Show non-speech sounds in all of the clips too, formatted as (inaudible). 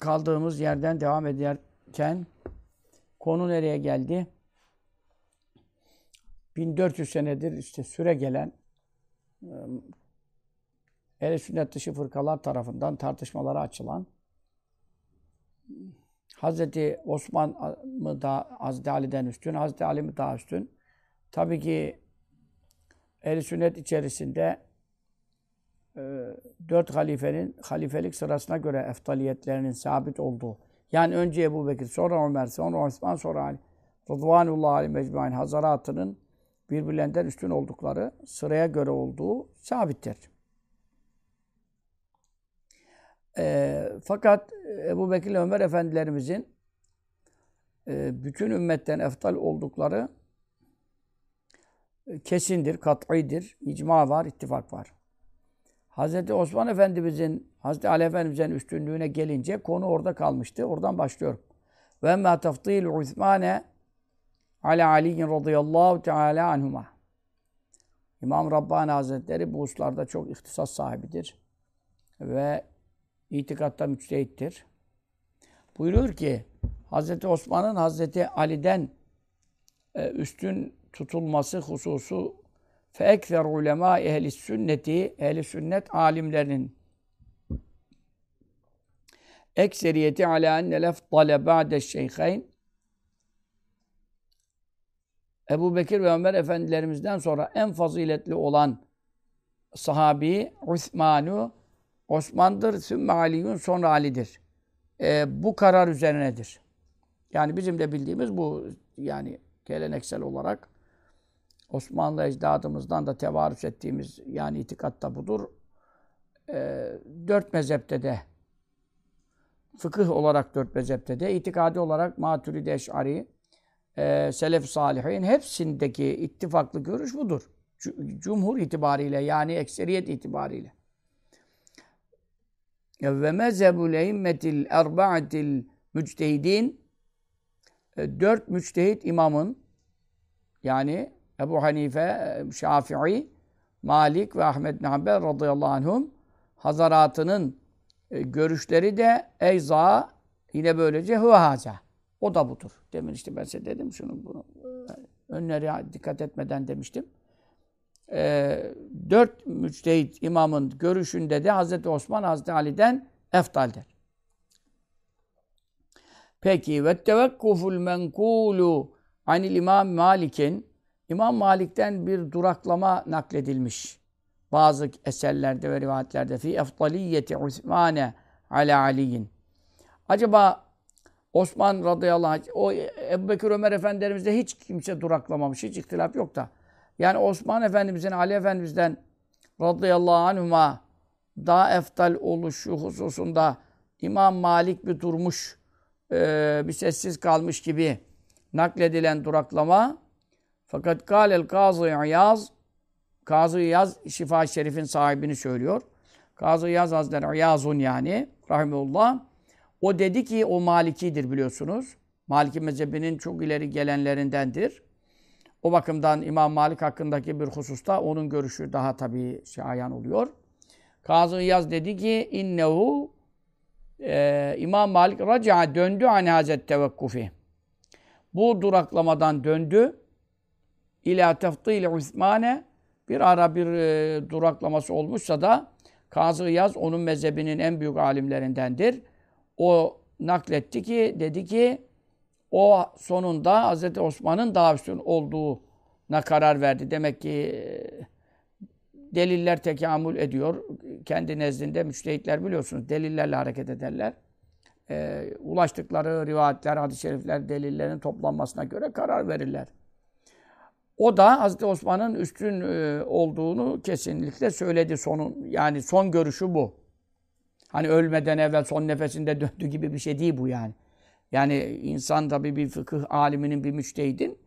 kaldığımız yerden devam ederken konu nereye geldi? 1400 senedir işte süre gelen ehl sünnet dışı fırkalar tarafından tartışmalara açılan Hazreti Osman mı daha Hazreti Ali'den üstün, Hazreti Ali mi daha üstün? Tabii ki ehl sünnet içerisinde dört halifenin halifelik sırasına göre eftaliyetlerinin sabit olduğu. Yani önce Ebu Bekir, sonra Ömer, sonra Osman, sonra Ali. Rıdvanullah Ali Mecmuain Hazaratının birbirlerinden üstün oldukları, sıraya göre olduğu sabittir. E, fakat Ebu Bekir Ömer Efendilerimizin e, bütün ümmetten eftal oldukları e, kesindir, kat'idir. İcma var, ittifak var. Hazreti Osman Efendimizin, Hazreti Ali Efendimizin üstünlüğüne gelince konu orada kalmıştı. Oradan başlıyorum. Ve emmâ tafdîl Uthmane ala Aliyin radıyallahu teala anhuma. İmam Rabbani Hazretleri bu hususlarda çok ihtisas sahibidir. Ve itikatta müçtehittir. Buyuruyor ki Hazreti Osman'ın Hazreti Ali'den e, üstün tutulması hususu fe ekfer ulema ehli sünneti ehli sünnet alimlerinin ekseriyeti ala enne lefdale ba'de şeyhayn Ebu Bekir ve Ömer efendilerimizden sonra en faziletli olan sahabi Osmanu Osman'dır, Sümme Ali'yun sonra Ali'dir. E, bu karar üzerinedir. Yani bizim de bildiğimiz bu yani geleneksel olarak Osmanlı ecdadımızdan da tevarüs ettiğimiz yani itikatta budur. E, dört mezhepte de fıkıh olarak dört mezhepte de itikadi olarak Maturidi Eş'ari e, Selef Salihin hepsindeki ittifaklı görüş budur. Cumhur itibariyle yani ekseriyet itibariyle. Ve mezhebul eimmetil erba'atil müctehidin dört müçtehit imamın yani Ebu Hanife, Şafii, Malik ve Ahmet bin Hanbel radıyallahu anhum hazaratının görüşleri de eyza yine böylece hıvahaca. O da budur. Demin işte ben size dedim şunu bunu önleri dikkat etmeden demiştim. Ee, dört müçtehit imamın görüşünde de Hazreti Osman Hazreti Ali'den eftaldir. Peki ve tevekkuful menkulu anil İmam Malik'in İmam Malik'ten bir duraklama nakledilmiş. Bazı eserlerde ve rivayetlerde fi eftaliyeti Osmane ala Ali'in. Acaba Osman radıyallahu anh, o Ebu Bekir Ömer Efendilerimizde hiç kimse duraklamamış, hiç ihtilaf yok da. Yani Osman Efendimizin, Ali Efendimiz'den radıyallahu anhuma daha eftal oluşu hususunda İmam Malik bir durmuş, bir sessiz kalmış gibi nakledilen duraklama. Fakat kâlel Kazı İyaz, Kazı İyaz Şifa-i Şerif'in sahibini söylüyor. Kazı İyaz Hazretleri İyazun yani rahimullah. O dedi ki o Malikidir biliyorsunuz. Maliki mezhebinin çok ileri gelenlerindendir. O bakımdan İmam Malik hakkındaki bir hususta onun görüşü daha tabii şayan oluyor. Kazı İyaz dedi ki innehu e, İmam Malik raca döndü an hazet tevekkufi. Bu duraklamadan döndü. İlâ tefdîl Osmane bir ara bir e, duraklaması olmuşsa da Kazı İyaz onun mezhebinin en büyük alimlerindendir. O nakletti ki dedi ki o sonunda Hz. Osman'ın daha üstün olduğuna karar verdi. Demek ki deliller tekamül ediyor. Kendi nezdinde müştehitler biliyorsunuz delillerle hareket ederler. E, ulaştıkları rivayetler, hadis-i şerifler, delillerin toplanmasına göre karar verirler. O da Hazreti Osman'ın üstün e, olduğunu kesinlikle söyledi sonun yani son görüşü bu. Hani ölmeden evvel son nefesinde döndü gibi bir şey değil bu yani. Yani insan tabii bir fıkıh aliminin, bir müştehidin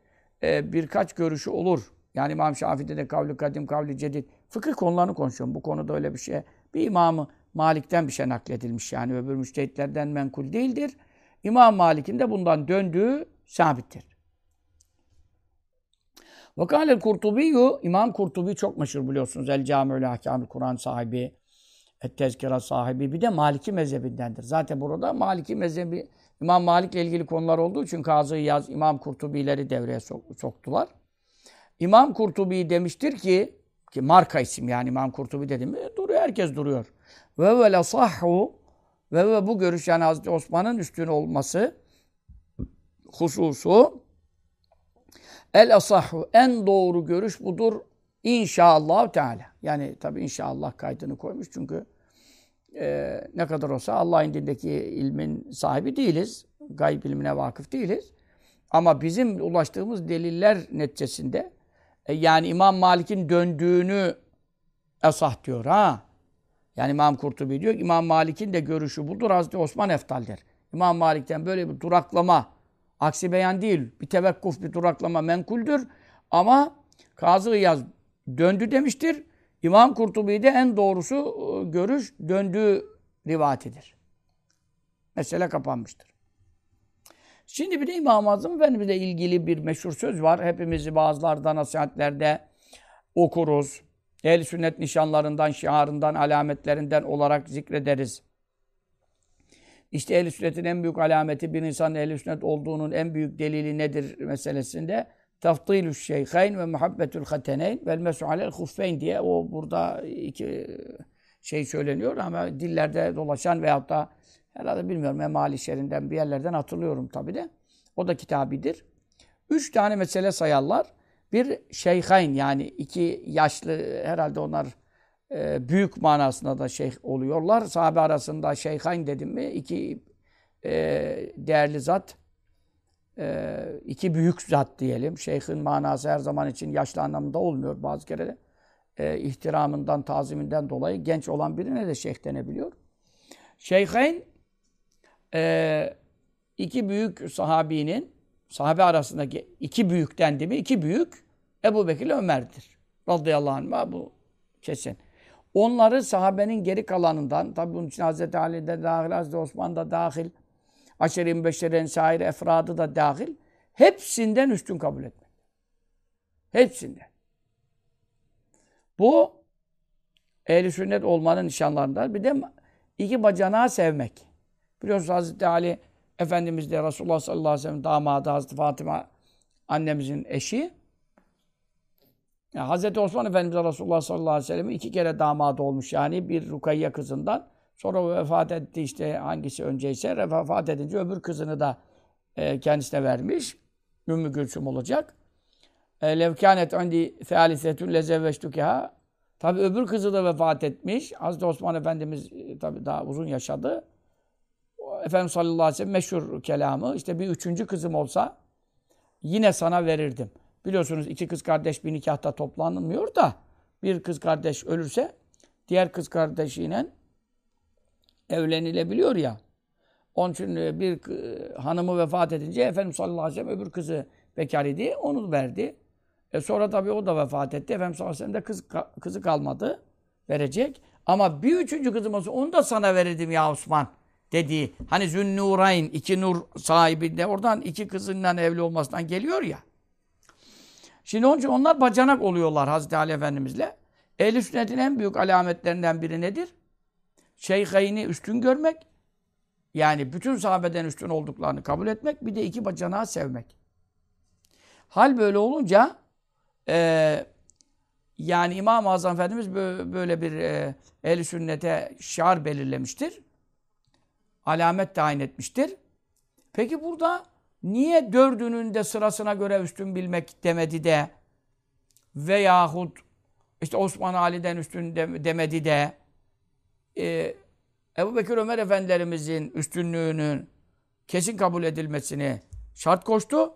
e, birkaç görüşü olur. Yani İmam Şafii'de de kavli kadim, kavli cedid. Fıkıh konularını konuşuyorum. Bu konuda öyle bir şey. Bir imamı Malik'ten bir şey nakledilmiş yani. Öbür müştehitlerden menkul değildir. İmam Malik'in de bundan döndüğü sabittir. Vakâlel Kurtubiyu, İmam Kurtubi çok meşhur biliyorsunuz. El Cami'ül Ahkâmül Kur'an sahibi, Et Tezkira sahibi. Bir de Maliki mezhebindendir. Zaten burada Maliki mezhebi, İmam Malik'le ilgili konular olduğu için Kazı Yaz, İmam Kurtubileri devreye soktular. İmam Kurtubi demiştir ki, ki marka isim yani İmam Kurtubi dedim mi duruyor, herkes duruyor. Ve ve la sahhu ve ve bu görüş yani Hazreti Osman'ın üstün olması hususu el asahhu en doğru görüş budur inşallah Teala. Yani tabi inşallah kaydını koymuş çünkü e, ne kadar olsa Allah indindeki ilmin sahibi değiliz. Gayb ilmine vakıf değiliz. Ama bizim ulaştığımız deliller neticesinde e, yani İmam Malik'in döndüğünü esah diyor ha. Yani İmam Kurtubi diyor ki İmam Malik'in de görüşü budur. Hazreti Osman eftaldir. İmam Malik'ten böyle bir duraklama, aksi beyan değil, bir tevekkuf, bir duraklama menkuldür. Ama Kazı Yaz döndü demiştir. İmam Kurtubi de en doğrusu e, görüş döndüğü rivatidir. Mesele kapanmıştır. Şimdi bir de İmam-ı Azam Efendimizle ilgili bir meşhur söz var. Hepimizi bazılarda nasihatlerde okuruz. Ehl-i sünnet nişanlarından, şiarından, alametlerinden olarak zikrederiz. İşte ehl-i sünnetin en büyük alameti bir insanın ehl-i sünnet olduğunun en büyük delili nedir meselesinde? Taftilü şeyhayn ve muhabbetül hateneyn vel mesu alel diye o burada iki şey söyleniyor ama dillerde dolaşan veyahut da herhalde bilmiyorum emali şerinden bir yerlerden hatırlıyorum tabi de. O da kitabidir. Üç tane mesele sayarlar. Bir şeyhayn yani iki yaşlı herhalde onlar e, büyük manasında da şeyh oluyorlar. Sahabe arasında şeyhayn dedim mi iki e, değerli zat e, iki büyük zat diyelim. Şeyhin manası her zaman için yaşlı anlamında olmuyor bazı kere de. E, ihtiramından, taziminden dolayı genç olan birine de şeyh denebiliyor. Şeyhayn e, iki büyük sahabinin sahabe arasındaki iki büyükten değil mi? İki büyük Ebu Bekir ile Ömer'dir. Radıyallahu anh bu kesin. Onları sahabenin geri kalanından, tabi bunun için Hz. Ali de dahil, Hz. Osman da dahil, Aşeri-i Beşer'in sair efradı da dahil, hepsinden üstün kabul etmek. Hepsinden. Bu ehli sünnet olmanın nişanlarından. Bir de iki bacanağı sevmek. Biliyorsunuz Hz. Ali Efendimiz de Resulullah sallallahu aleyhi ve sellem damadı Hz. Fatıma annemizin eşi. Yani Hz. Osman Efendimiz Resulullah sallallahu aleyhi ve sellem iki kere damadı olmuş yani bir Rukayye kızından. Sonra vefat etti işte hangisi önceyse vefat edince öbür kızını da e, kendisine vermiş. Ümmü Gülsüm olacak. E, Levkânet öndi fealisetün lezevveştükeha. Tabi öbür kızı da vefat etmiş. Hazreti Osman Efendimiz e, tabi daha uzun yaşadı. Efendimiz sallallahu aleyhi ve sellem meşhur kelamı. işte bir üçüncü kızım olsa yine sana verirdim. Biliyorsunuz iki kız kardeş bir nikahta toplanmıyor da bir kız kardeş ölürse diğer kız kardeşiyle evlenilebiliyor ya. Onun için e, bir hanımı vefat edince Efendimiz sallallahu aleyhi ve sellem öbür kızı bekar idi. Onu verdi. E sonra tabii o da vefat etti. Efendimiz sallallahu aleyhi ve sellem de kız, kızı kalmadı. Verecek. Ama bir üçüncü kızım olsa onu da sana verirdim ya Osman dediği. Hani Zünnurayn iki nur sahibi de oradan iki kızından evli olmasından geliyor ya. Şimdi onun için onlar bacanak oluyorlar Hazreti Ali Efendimizle. Ehl-i sünnetin en büyük alametlerinden biri nedir? Şeyheyni üstün görmek. Yani bütün sahabeden üstün olduklarını kabul etmek. Bir de iki bacanağı sevmek. Hal böyle olunca e, yani İmam-ı Azam Efendimiz böyle bir e, ehl sünnete şiar belirlemiştir. Alamet tayin etmiştir. Peki burada niye dördünün de sırasına göre üstün bilmek demedi de veyahut işte Osman Ali'den üstün demedi de e, Ebu Bekir Ömer Efendilerimizin üstünlüğünün kesin kabul edilmesini şart koştu.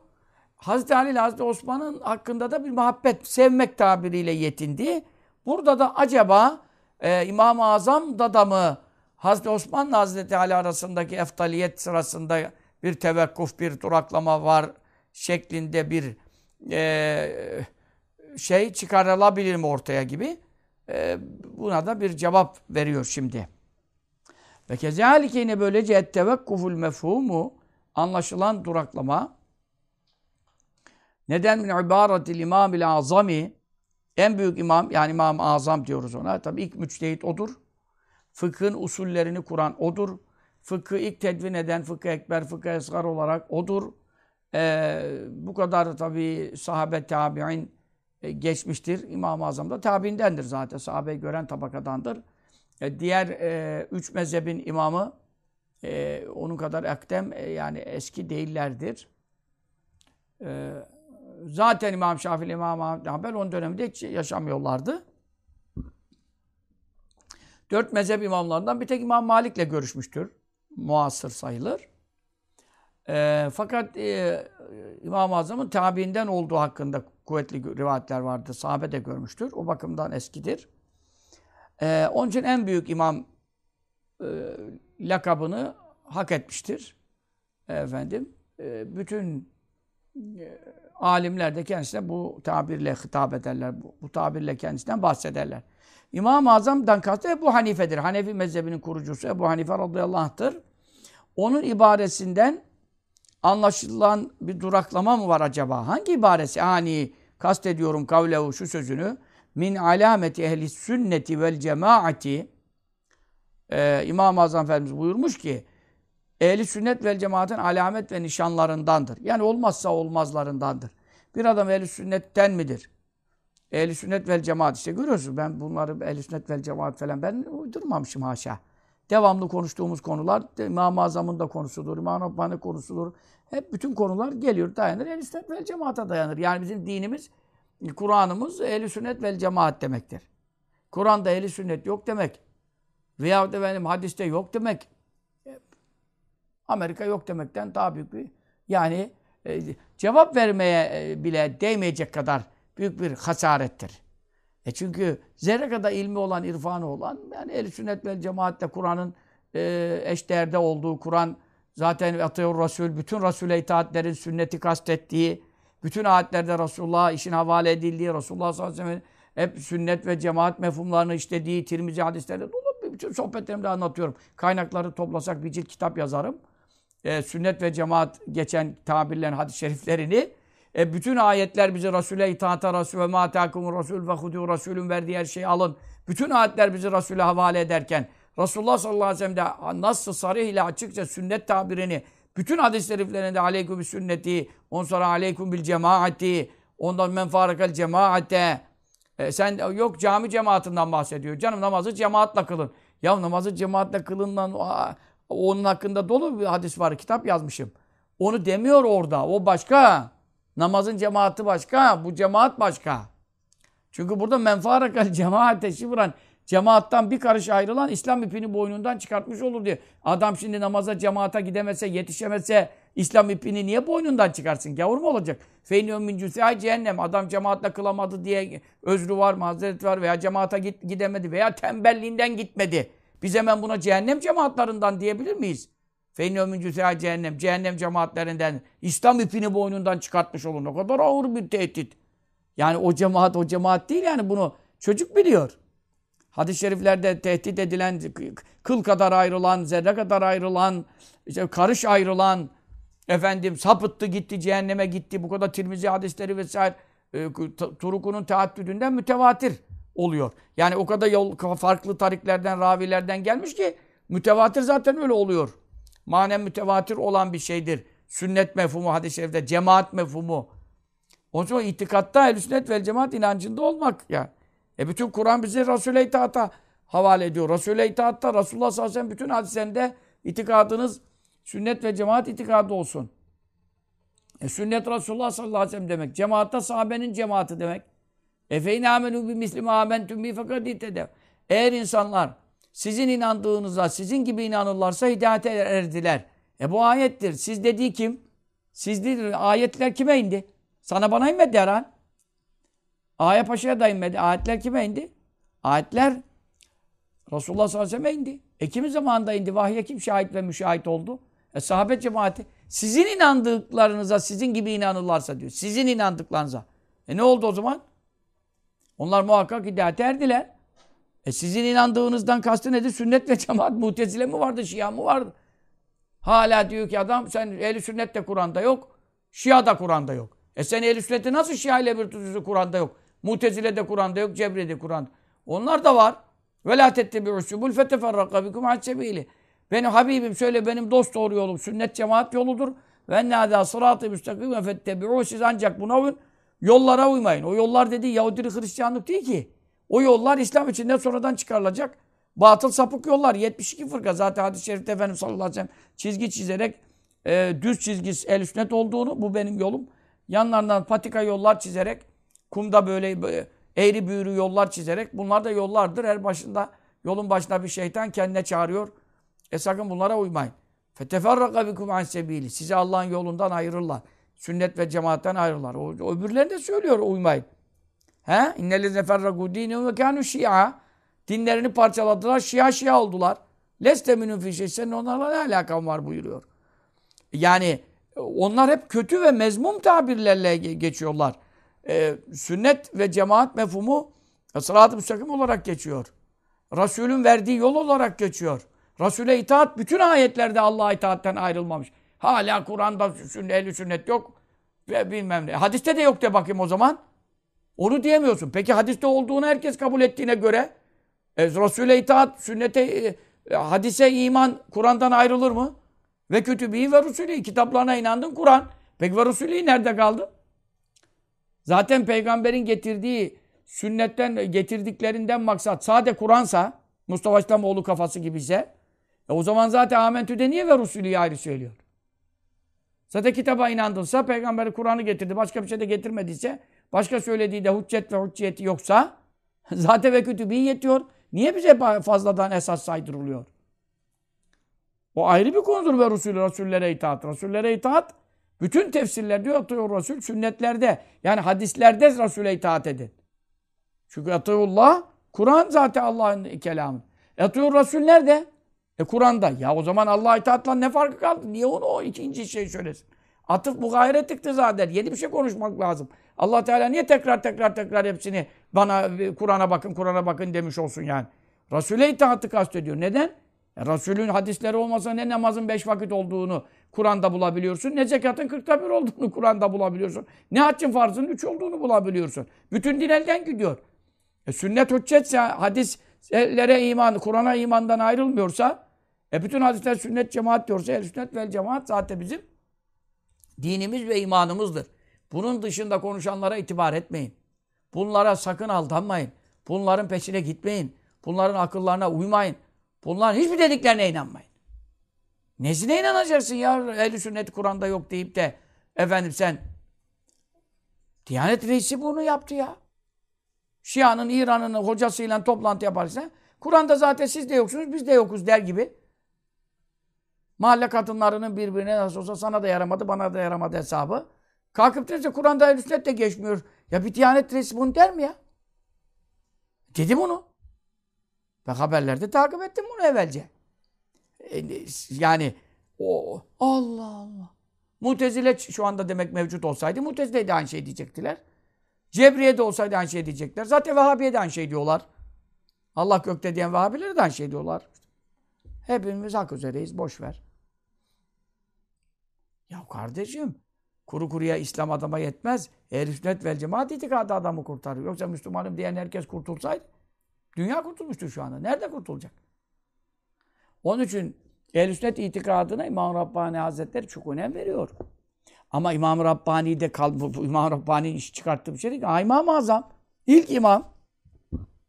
Hazreti Ali ile Hazreti Osman'ın hakkında da bir muhabbet, sevmek tabiriyle yetindi. Burada da acaba e, İmam-ı Azam da, da mı Hazreti Osman'la Hazreti Ali arasındaki eftaliyet sırasında bir tevekkuf, bir duraklama var şeklinde bir e, şey çıkarılabilir mi ortaya gibi. E, buna da bir cevap veriyor şimdi. Ve kezalike yine böylece ettevekkuful mefhumu anlaşılan duraklama neden min ibaretil imamil azami en büyük imam yani imam azam diyoruz ona. Tabii ilk müçtehit odur. Fıkhın usullerini kuran odur. Fıkhı ilk tedvin eden fıkıh ekber, fıkıh esgar olarak odur. Ee, bu kadar tabii sahabe tabi'in e, geçmiştir. İmam-ı Azam da tabiindendir zaten. Sahabeyi gören tabakadandır. E, diğer e, üç mezhebin imamı e, onun kadar akdem e, yani eski değillerdir. E, zaten İmam Şafii, İmam Ahmet Hanbel onun döneminde hiç yaşamıyorlardı. Dört mezhep imamlarından bir tek İmam Malik'le görüşmüştür. Muasır sayılır. E, fakat e, İmam-ı Azam'ın tabiinden olduğu hakkında kuvvetli rivayetler vardır. Sahabe de görmüştür. O bakımdan eskidir. E, onun için en büyük imam e, lakabını hak etmiştir. Efendim, e, bütün e, alimler de kendisine bu tabirle hitap ederler. Bu, bu tabirle kendisinden bahsederler. İmam-ı Azam'dan kastı Ebu Hanife'dir. Hanefi mezhebinin kurucusu Ebu Hanife radıyallahu anh'tır. Onun ibaresinden anlaşılan bir duraklama mı var acaba? Hangi ibaresi? Hani kastediyorum kavlehu şu sözünü. Min alameti ehli sünneti vel cemaati ee, İmam-ı Azam Efendimiz buyurmuş ki ehli sünnet vel cemaatin alamet ve nişanlarındandır. Yani olmazsa olmazlarındandır. Bir adam ehli sünnetten midir? Ehli sünnet vel cemaat işte görüyorsunuz. Ben bunları ehli sünnet vel cemaat falan ben uydurmamışım haşa. Devamlı konuştuğumuz konular İmam-ı Azam'ın da konusudur, İmam Rabbani konusudur. Hep bütün konular geliyor, dayanır. Ehl-i sünnet vel cemaata dayanır. Yani bizim dinimiz, Kur'an'ımız ehl-i sünnet vel cemaat demektir. Kur'an'da ehl-i sünnet yok demek. Veyahut efendim hadiste yok demek. Amerika yok demekten daha büyük bir yani e, cevap vermeye e, bile değmeyecek kadar büyük bir hasarettir. E çünkü zerre kadar ilmi olan, irfanı olan yani el sünnet ve cemaatle Kur'an'ın e, eşdeğerde olduğu, Kur'an zaten atıyor Resul, bütün Resul'e itaatlerin sünneti kastettiği, bütün ayetlerde Resulullah'a işin havale edildiği, Resulullah sallallahu aleyhi ve sellem hep sünnet ve cemaat mefhumlarını işlediği, Tirmizi hadislerde dolu bütün sohbetlerimde anlatıyorum. Kaynakları toplasak bir cilt kitap yazarım. E, sünnet ve cemaat geçen tabirlerin hadis-i şeriflerini e, bütün ayetler bizi Resul'e itaata Resul ve ma takumur Resul ve hudu Resul'ün verdiği her şeyi alın. Bütün ayetler bizi Resul'e havale ederken Resulullah sallallahu aleyhi ve sellem de nasıl sarih ile açıkça sünnet tabirini bütün hadis-i şeriflerinde aleyküm sünneti, on sonra aleyküm bil cemaati, ondan men farakal cemaate. E, sen yok cami cemaatinden bahsediyor. Canım namazı cemaatle kılın. Ya namazı cemaatle kılından onun hakkında dolu bir hadis var. Kitap yazmışım. Onu demiyor orada. O başka. Namazın cemaati başka. Bu cemaat başka. Çünkü burada menfaarakal (laughs) cemaate şifran cemaattan bir karış ayrılan İslam ipini boynundan çıkartmış olur diye. Adam şimdi namaza cemaata gidemese, yetişemese İslam ipini niye boynundan çıkarsın? Gavur mu olacak? Feyniyum min cüsâi cehennem. Adam cemaatle kılamadı diye özrü var, mazeret var veya cemaata gidemedi veya tembelliğinden gitmedi. Biz hemen buna cehennem cemaatlarından diyebilir miyiz? Feynömün cüsâ cehennem. Cehennem cemaatlerinden İslam ipini boynundan çıkartmış olur. Ne kadar ağır bir tehdit. Yani o cemaat o cemaat değil yani bunu çocuk biliyor. Hadis-i şeriflerde tehdit edilen, kıl kadar ayrılan, zerre kadar ayrılan, işte karış ayrılan, efendim sapıttı gitti, cehenneme gitti, bu kadar Tirmizi hadisleri vesaire, e, Turukunun teaddüdünden mütevatir oluyor. Yani o kadar yol farklı tariklerden, ravilerden gelmiş ki mütevatir zaten öyle oluyor. Manen mütevatir olan bir şeydir. Sünnet mefhumu hadis-i şerifte, cemaat mefhumu. Onun için itikatta el sünnet vel cemaat inancında olmak ya. E bütün Kur'an bizi Resul'e itaata havale ediyor. Resul'e itaatta Resulullah sallallahu aleyhi ve sellem bütün hadislerinde itikadınız sünnet ve cemaat itikadı olsun. E sünnet Resulullah sallallahu aleyhi ve sellem demek. Cemaatta sahabenin cemaati demek. Efeyne amenu bi misli amentum bi fakat Eğer insanlar sizin inandığınıza sizin gibi inanırlarsa hidayete er-, erdiler. E bu ayettir. Siz dediği kim? Siz değil. Ayetler kime indi? Sana bana inmedi herhalde. Aya Paşa'ya da inmedi. Ayetler kime indi? Ayetler Resulullah sallallahu aleyhi ve sellem'e indi. E kimin zamanında indi? Vahye kim şahit ve müşahit oldu? E sahabe cemaati. Sizin inandıklarınıza sizin gibi inanırlarsa diyor. Sizin inandıklarınıza. E ne oldu o zaman? Onlar muhakkak hidayete erdiler. E sizin inandığınızdan kastı nedir? Sünnet ve (laughs) cemaat mutezile mi vardı, şia mı vardı? Hala diyor ki adam sen ehli sünnet de Kur'an'da yok, şia da Kur'an'da yok. E sen ehli sünneti nasıl şia ile bir tutuyorsun Kur'an'da yok? Mutezile de Kur'an'da yok, Cebre de Kur'an'da. Onlar da var. La tettebi'u subul feteferraka bikum an sebili. Benim Habibim söyle benim dost doğru yolum sünnet cemaat yoludur. Nâdâ sıratı müstakim ve fettebi'u siz ancak buna uyun. Yollara uymayın. O yollar dediği Yahudilik Hristiyanlık değil ki. O yollar İslam içinde sonradan çıkarılacak. Batıl sapık yollar. 72 fırka. Zaten hadis-i şerifte Efendimiz sallallahu aleyhi ve sellem çizgi çizerek e, düz çizgi el sünnet olduğunu bu benim yolum. Yanlarından patika yollar çizerek kumda böyle, böyle eğri büğrü yollar çizerek bunlar da yollardır. Her başında yolun başında bir şeytan kendine çağırıyor. E sakın bunlara uymayın. Feteferraka bikum an sebili. Sizi Allah'ın yolundan ayırırlar. Sünnet ve cemaatten ayırırlar. O öbürlerine de söylüyor uymayın. He? İnnellezine ferragu dinehum ve kânû şia. Dinlerini parçaladılar. Şia şia oldular. Leste minun fi şey. Senin onlarla ne alakan var buyuruyor. Yani onlar hep kötü ve mezmum tabirlerle geçiyorlar. Ee, sünnet ve cemaat mefhumu sırat-ı müstakim olarak geçiyor. Resulün verdiği yol olarak geçiyor. Resul'e itaat bütün ayetlerde Allah'a itaatten ayrılmamış. Hala Kur'an'da sünnet, sünnet yok ve bilmem ne. Hadiste de yok de bakayım o zaman. Onu diyemiyorsun. Peki hadiste olduğunu herkes kabul ettiğine göre e, Resul'e itaat, sünnete, e, hadise iman Kur'an'dan ayrılır mı? Ve kütübî ve Resulü kitaplarına inandın Kur'an. Peki ve Resulü nerede kaldı? Zaten peygamberin getirdiği sünnetten getirdiklerinden maksat sade Kur'ansa Mustafa İslamoğlu kafası gibiyse e o zaman zaten Amentü'de niye ve Resulü'yü ayrı söylüyor? Zaten kitaba inandınsa, peygamberi Kur'an'ı getirdi, başka bir şey de getirmediyse, başka söylediği de hüccet ve hücciyeti yoksa, (laughs) zaten ve kütübü yetiyor. Niye bize fazladan esas saydırılıyor? O ayrı bir konudur ve Resulü, Resullere itaat. Resullere itaat, bütün tefsirler diyor atıyor Resul, sünnetlerde, yani hadislerde Resul'e itaat edin. Çünkü atıyullah, Kur'an zaten Allah'ın kelamı. Atıyor Resul nerede? E Kur'an'da. Ya o zaman Allah'a itaatla ne farkı kaldı? Niye onu o ikinci şey söylesin? Atıf bu gayret iktizadır. Yeni bir şey konuşmak lazım. Allah Teala niye tekrar tekrar tekrar hepsini bana Kur'an'a bakın, Kur'an'a bakın demiş olsun yani. Resul'e itaatı kastediyor. Neden? E Resul'ün hadisleri olmasa ne namazın beş vakit olduğunu Kur'an'da bulabiliyorsun. Ne zekatın kırkta bir olduğunu Kur'an'da bulabiliyorsun. Ne haccın farzının üç olduğunu bulabiliyorsun. Bütün din elden gidiyor. E sünnet hüccetse, hadislere iman, Kur'an'a imandan ayrılmıyorsa e bütün hadisler sünnet cemaat diyorsa el sünnet vel cemaat zaten bizim dinimiz ve imanımızdır. Bunun dışında konuşanlara itibar etmeyin. Bunlara sakın aldanmayın. Bunların peşine gitmeyin. Bunların akıllarına uymayın. Bunların hiçbir dediklerine inanmayın. Nesine inanacaksın ya? Ehl-i sünnet Kur'an'da yok deyip de efendim sen Diyanet reisi bunu yaptı ya. Şia'nın İran'ın hocasıyla toplantı yaparsa Kur'an'da zaten siz de yoksunuz biz de yokuz der gibi. Mahalle kadınlarının birbirine nasıl olsa sana da yaramadı, bana da yaramadı hesabı. Kalkıp derse Kur'an'da el sünnet de geçmiyor. Ya bir diyanet reisi bunu der mi ya? Dedim onu. Ben haberlerde takip ettim bunu evvelce. E, yani o Allah Allah. Mutezile şu anda demek mevcut olsaydı Mutezile de aynı şey diyecektiler. Cebriye de olsaydı aynı şey diyecekler. Zaten Vehhabiye de aynı şey diyorlar. Allah gökte diyen Vehhabilere de aynı şey diyorlar. Hepimiz hak üzereyiz. Boş ver. Ya kardeşim kuru kuruya İslam adama yetmez. Ehl-i sünnet vel cemaat itikadı adamı kurtarır. Yoksa Müslümanım diyen herkes kurtulsaydı dünya kurtulmuştu şu anda. Nerede kurtulacak? Onun için ehl-i sünnet itikadına İmam Rabbani Hazretleri çok önem veriyor. Ama İmam Rabbani de kal İmam Rabbani iş çıkarttığı bir şey değil. İmam-ı Azam. İlk imam.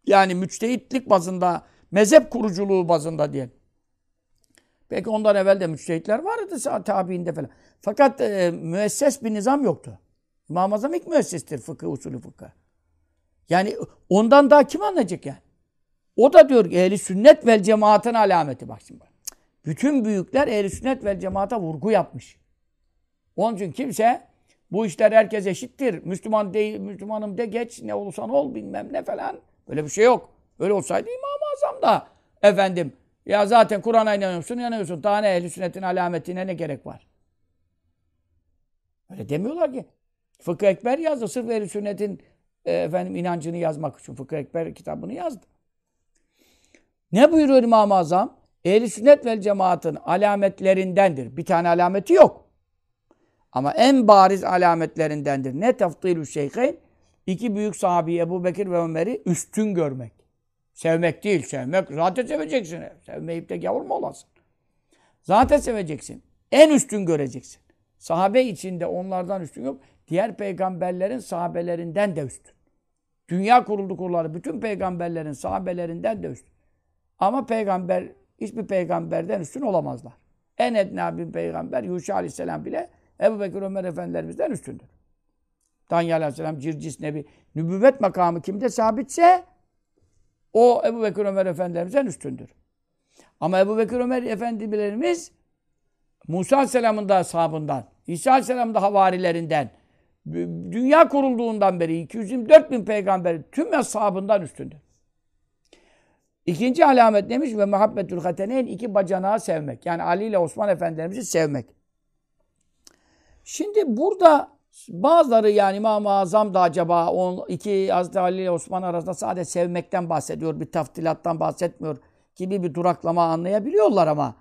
Yani müçtehitlik bazında, mezhep kuruculuğu bazında diyelim. Belki ondan evvel de müçtehitler vardı tabiinde falan. Fakat e, müesses bir nizam yoktu. İmam-ı Azam ilk müessestir fıkıh, usulü fıkıh. Yani ondan daha kim anlayacak yani? O da diyor ki ehli sünnet vel cemaatin alameti. Bak şimdi. Bütün büyükler ehli sünnet vel cemaata vurgu yapmış. Onun için kimse bu işler herkes eşittir. Müslüman değil, Müslümanım de geç ne olursan ol bilmem ne falan. Böyle bir şey yok. Öyle olsaydı İmam-ı Azam da efendim Ya zaten Kur'an'a inanıyorsun, inanıyorsun. Daha ne ehl sünnetin alametine ne gerek var? Öyle demiyorlar ki. Fıkıh Ekber yazdı. Sırf ehl sünnetin e, efendim inancını yazmak için Fıkıh Ekber kitabını yazdı. Ne buyuruyor İmam-ı Azam? Ehl-i sünnet vel cemaatın alametlerindendir. Bir tane alameti yok. Ama en bariz alametlerindendir. Ne teftilü şeyheyn? İki büyük sahabi Ebu Bekir ve Ömer'i üstün görmek. Sevmek değil, sevmek. Zaten seveceksin. Sevmeyip de gavur olasın? Zaten seveceksin. En üstün göreceksin. Sahabe içinde onlardan üstün yok. Diğer peygamberlerin sahabelerinden de üstün. Dünya kuruldu kurları bütün peygamberlerin sahabelerinden de üstün. Ama peygamber hiçbir peygamberden üstün olamazlar. En edna bir peygamber Yuşa Aleyhisselam bile Ebu Bekir Ömer Efendilerimizden üstündür. Danyal Aleyhisselam, Circis Nebi, nübüvvet makamı kimde sabitse o Ebu Bekir Ömer Efendilerimizden üstündür. Ama Ebu Bekir Ömer Efendilerimiz Musa Aleyhisselam'ın da ashabından, İsa Aleyhisselam'ın da havarilerinden, dünya kurulduğundan beri 224 bin peygamber tüm ashabından üstündür. İkinci alamet demiş ve muhabbetül hateneyn iki bacanağı sevmek. Yani Ali ile Osman Efendilerimizi sevmek. Şimdi burada bazıları yani İmam-ı Azam da acaba on, iki Hazreti Ali ile Osman arasında sadece sevmekten bahsediyor. Bir taftilattan bahsetmiyor gibi bir duraklama anlayabiliyorlar ama.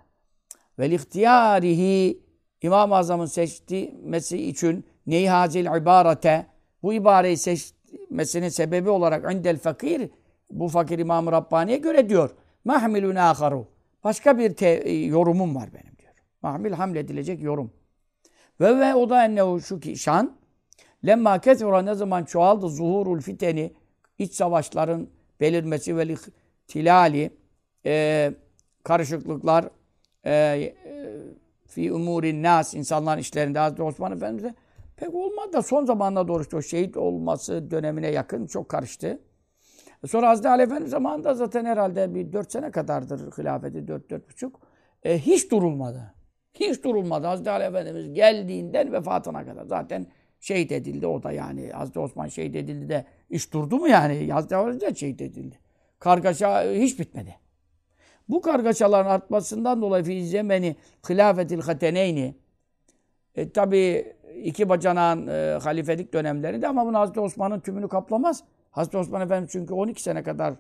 Vel ihtiyarihi İmam-ı Azam'ın seçmesi için neyi ibarete bu ibareyi seçmesinin sebebi olarak indel fakir bu fakir İmam-ı Rabbani'ye göre diyor. Mahmilun aharu. Başka bir te- yorumum var benim diyor. Mahmil hamledilecek yorum. Ve ve o da ennehu şu ki şan lemma kethura ne zaman çoğaldı zuhurul fiteni iç savaşların belirmesi ve tilali e, karışıklıklar e, e, fi umurin nas insanların işlerinde Hazreti Osman Efendimiz'e pek olmadı da son zamanlarda doğru işte o şehit olması dönemine yakın çok karıştı. Sonra Hazreti Ali Efendimiz zamanında zaten herhalde bir dört sene kadardır hilafeti, dört, dört buçuk. E, hiç durulmadı. Hiç durulmadı. Hazreti Ali Efendimiz geldiğinden vefatına kadar. Zaten şehit edildi o da yani. Hazreti Osman şehit edildi de iş durdu mu yani? Hazreti Ali de şehit edildi. Kargaşa hiç bitmedi. Bu kargaşaların artmasından dolayı fi zemeni hilafetil hateneyni e, tabi iki bacanağın e, halifelik dönemlerinde ama bunu Hazreti Osman'ın tümünü kaplamaz. Hazreti Osman Efendimiz çünkü 12 sene kadar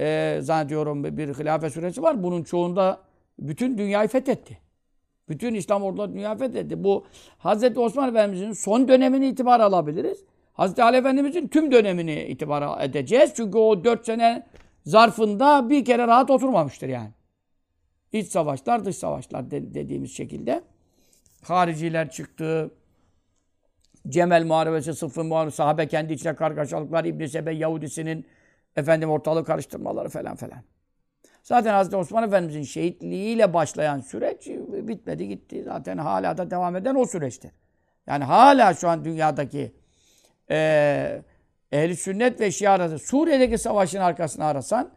e, zannediyorum bir hilafet süresi var. Bunun çoğunda bütün dünyayı fethetti. Bütün İslam orduları dünyayı fethetti. Bu Hazreti Osman Efendimiz'in son dönemini itibar alabiliriz. Hazreti Ali Efendimiz'in tüm dönemini itibar edeceğiz. Çünkü o 4 sene zarfında bir kere rahat oturmamıştır yani. İç savaşlar, dış savaşlar dediğimiz şekilde. Hariciler çıktı, Cemel Muharebesi, Sıffın Muharebesi, sahabe kendi içine kargaşalıklar, İbn-i Sebe Yahudisinin efendim ortalığı karıştırmaları falan falan. Zaten Hazreti Osman Efendimizin şehitliğiyle başlayan süreç bitmedi gitti. Zaten hala da devam eden o süreçtir. Yani hala şu an dünyadaki e, ehli sünnet ve şia arası Suriye'deki savaşın arkasını arasan,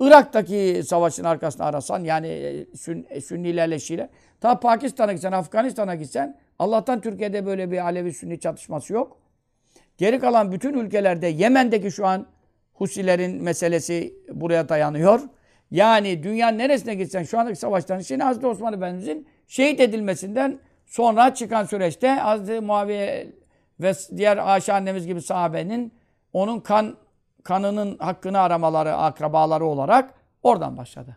Irak'taki savaşın arkasını arasan yani sün, Sünnilerle Şiiler. Ta Pakistan'a gitsen, Afganistan'a gitsen Allah'tan Türkiye'de böyle bir Alevi-Sünni çatışması yok. Geri kalan bütün ülkelerde Yemen'deki şu an Husilerin meselesi buraya dayanıyor. Yani dünyanın neresine gitsen şu andaki savaşların şimdi Hazreti Osman Efendimiz'in şehit edilmesinden sonra çıkan süreçte Hazreti Muaviye ve diğer Ayşe annemiz gibi sahabenin onun kan kanının hakkını aramaları, akrabaları olarak oradan başladı.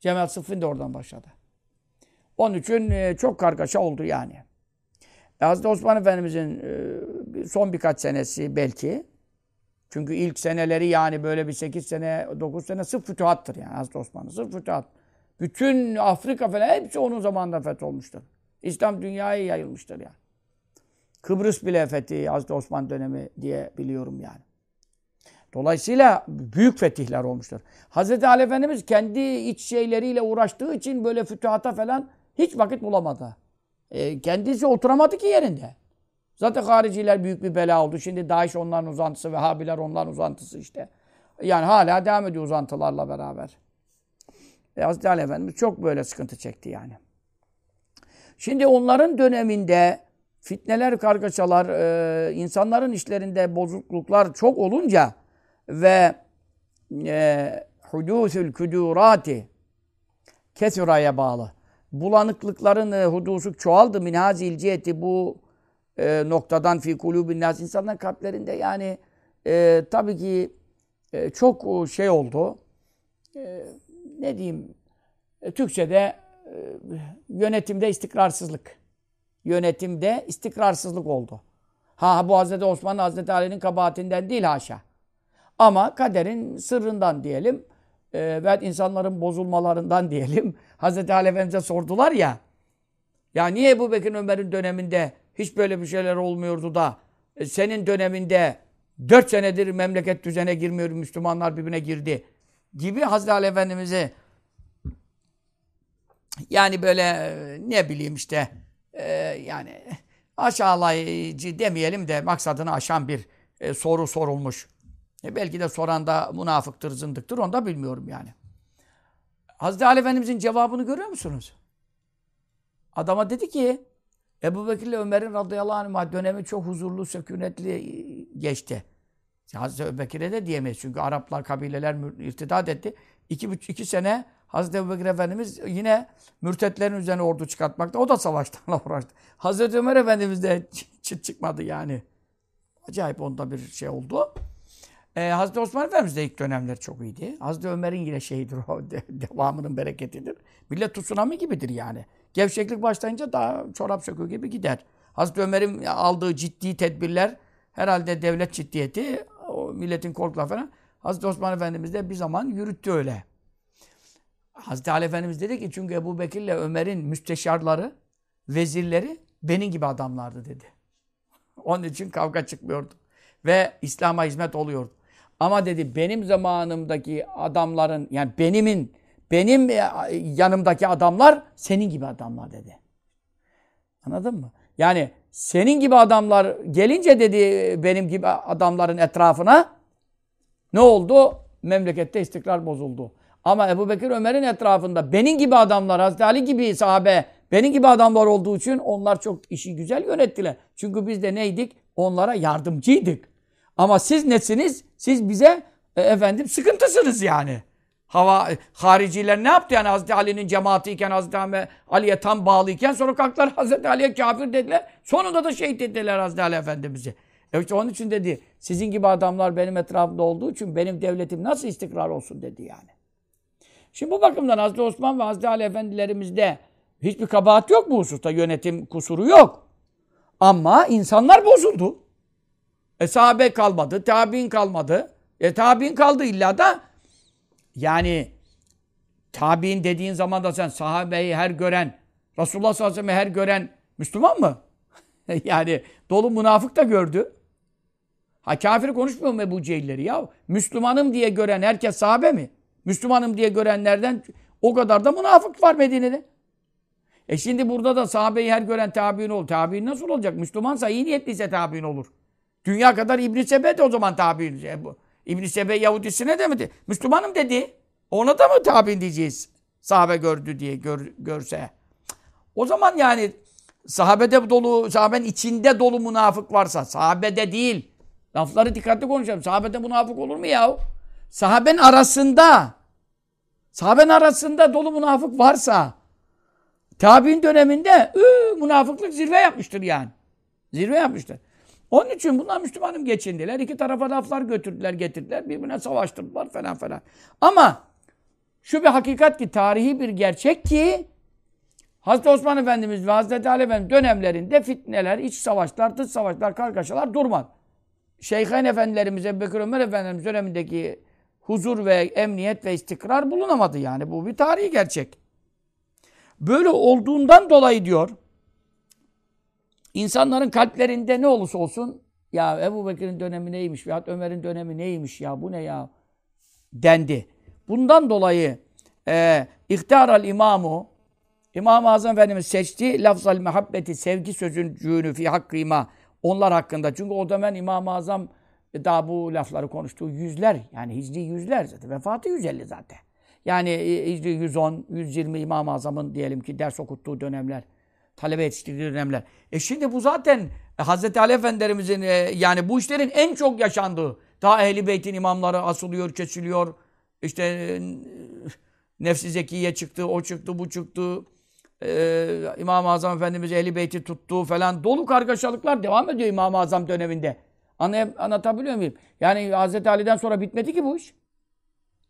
Cemal Sıffin de oradan başladı. Onun için e, çok kargaşa oldu yani. Hazreti Osman Efendimizin e, son birkaç senesi belki. Çünkü ilk seneleri yani böyle bir 8 sene, 9 sene sırf fütuhattır yani Hazreti Osman'ın. Sırf fütuhat. Bütün Afrika falan hepsi onun zamanında fetholmuştur. İslam dünyaya yayılmıştır yani. Kıbrıs bile fethi Hazreti Osman dönemi diye biliyorum yani. Dolayısıyla büyük fetihler olmuştur. Hazreti Ali Efendimiz kendi iç şeyleriyle uğraştığı için böyle fütuhata falan hiç vakit bulamadı. E, kendisi oturamadı ki yerinde. Zaten hariciler büyük bir bela oldu. Şimdi Daesh onların uzantısı, Vehhabiler onların uzantısı işte. Yani hala devam ediyor uzantılarla beraber. E, Hazreti Ali Efendimiz çok böyle sıkıntı çekti yani. Şimdi onların döneminde fitneler, kargaşalar, e, insanların işlerinde bozukluklar çok olunca ve e, hudûsül küdûrâti Kethura'ya bağlı. Bulanıklıkların e, hudusu çoğaldı. Minhazil ciheti bu e, noktadan fi kulubin nas insanların kalplerinde yani e, tabii ki e, çok şey oldu. E, ne diyeyim? E, Türkçe'de e, yönetimde istikrarsızlık. Yönetimde istikrarsızlık oldu. Ha bu Hazreti Osman Hazreti Ali'nin kabahatinden değil haşa. Ama kaderin sırrından diyelim e, ve insanların bozulmalarından diyelim. (laughs) Hazreti Ali Efendimiz'e sordular ya ya niye bu Bekir Ömer'in döneminde hiç böyle bir şeyler olmuyordu da e, senin döneminde dört senedir memleket düzene girmiyor, Müslümanlar birbirine girdi gibi Hazreti Ali Efendimiz'e yani böyle e, ne bileyim işte e, yani aşağılayıcı demeyelim de maksadını aşan bir soru sorulmuş. Belki de soran da münafıktır, zındıktır onu da bilmiyorum yani. Hazreti Ali Efendimiz'in cevabını görüyor musunuz? Adama dedi ki Ebu Bekir ile Ömer'in radıyallahu anh dönemi çok huzurlu, sükunetli e, geçti. Hazreti Ebu Bekir'e de diyemeyiz. Çünkü Araplar, kabileler irtidat etti. İki, iki sene Hazreti Ebu Bekir Efendimiz yine mürtetlerin üzerine ordu çıkartmakta. O da savaşlarla (laughs) uğraştı. Hazreti Ömer Efendimiz de çıt çıkmadı yani. Acayip onda bir şey oldu. Ee, Hazreti Osman Efendimiz de ilk dönemler çok iyiydi. Hazreti Ömer'in yine şeyidir o, (laughs) de, devamının bereketidir. Millet tsunami gibidir yani. Gevşeklik başlayınca daha çorap söküğü gibi gider. Hazreti Ömer'in aldığı ciddi tedbirler herhalde devlet ciddiyeti, o milletin korkuları falan. Hazreti Osman Efendimiz de bir zaman yürüttü öyle. Hazreti Ali Efendimiz dedi ki çünkü Ebu Bekir ile Ömer'in müsteşarları, vezirleri benim gibi adamlardı dedi. (laughs) Onun için kavga çıkmıyordu. Ve İslam'a hizmet oluyordu. Ama dedi benim zamanımdaki adamların yani benimin benim e, yanımdaki adamlar senin gibi adamlar dedi. Anladın mı? Yani senin gibi adamlar gelince dedi benim gibi adamların etrafına ne oldu? Memlekette istikrar bozuldu. Ama Ebu Bekir Ömer'in etrafında benim gibi adamlar, Hazreti Ali gibi sahabe, benim gibi adamlar olduğu için onlar çok işi güzel yönettiler. Çünkü biz de neydik? Onlara yardımcıydık. Ama siz nesiniz? Siz bize e, efendim sıkıntısınız yani. Hava hariciler ne yaptı yani Hazreti Ali'nin cemaatiyken Hazreti Ali'ye tam bağlıyken sonra kalktılar Hazreti Ali'ye kafir dediler. Sonunda da şehit dediler Hazreti Ali Efendimiz'i. Evet onun için dedi sizin gibi adamlar benim etrafımda olduğu için benim devletim nasıl istikrar olsun dedi yani. Şimdi bu bakımdan Hazreti Osman ve Hazreti Ali Efendilerimizde hiçbir kabahat yok bu hususta. Yönetim kusuru yok. Ama insanlar bozuldu. E sahabe kalmadı, tabi'in kalmadı. E tabi'in kaldı illa da yani tabi'in dediğin zaman da sen sahabeyi her gören, Resulullah sallallahu aleyhi ve sellem her gören Müslüman mı? (laughs) yani dolu münafık da gördü. Ha kafir konuşmuyor mu Ebu Cehilleri ya? Müslümanım diye gören herkes sahabe mi? Müslümanım diye görenlerden o kadar da münafık var Medine'de. E şimdi burada da sahabeyi her gören tabi'in olur. Tabi'in nasıl olacak? Müslümansa iyi niyetliyse tabi'in olur. Dünya kadar İbn-i Sebe de o zaman tabi'in. İbn-i Sebe Yahudisine de mi? Müslümanım dedi. Ona da mı tabi'in diyeceğiz? Sahabe gördü diye gör, görse. O zaman yani sahabede dolu, sahabenin içinde dolu münafık varsa, sahabede değil. Lafları dikkatli konuşalım. Sahabede münafık olur mu ya? Sahabenin arasında, sahabenin arasında dolu münafık varsa, tabi'in döneminde ıı, münafıklık zirve yapmıştır yani. Zirve yapmıştır. Onun için bunlar Müslümanım geçindiler. İki tarafa laflar götürdüler, getirdiler. Birbirine savaştırdılar falan falan. Ama şu bir hakikat ki, tarihi bir gerçek ki Hazreti Osman Efendimiz ve Hazreti Ali Efendimiz dönemlerinde fitneler, iç savaşlar, dış savaşlar, kargaşalar durmadı. Şeyhain Efendilerimiz, Ebu Bekir Ömer Efendimiz dönemindeki huzur ve emniyet ve istikrar bulunamadı yani. Bu bir tarihi gerçek. Böyle olduğundan dolayı diyor, insanların kalplerinde ne olursa olsun, ya Ebu Bekir'in dönemi neymiş veya Ömer'in dönemi neymiş ya, bu ne ya, dendi. Bundan dolayı e, al imamu, İmam-ı Azam Efendimiz seçti lafzal muhabbeti, sevgi sözüncüğünü fi hakkı ima, onlar hakkında. Çünkü o zaman İmam-ı Azam daha bu lafları konuştuğu yüzler, yani hicri yüzler zaten, vefatı 150 zaten. Yani e, hicri 110, 120 İmam-ı Azam'ın diyelim ki ders okuttuğu dönemler, talebe yetiştirdiği dönemler. E şimdi bu zaten e, Hz. Ali Efendilerimizin e, yani bu işlerin en çok yaşandığı, daha Ehli Beyt'in imamları asılıyor, kesiliyor, işte Nefsi Zekiye çıktı, o çıktı, bu çıktı. Ee, İmam-ı Azam Efendimiz Ehli Beyti tuttu falan. Dolu kargaşalıklar devam ediyor İmam-ı Azam döneminde. Anlay anlatabiliyor muyum? Yani Hz. Ali'den sonra bitmedi ki bu iş.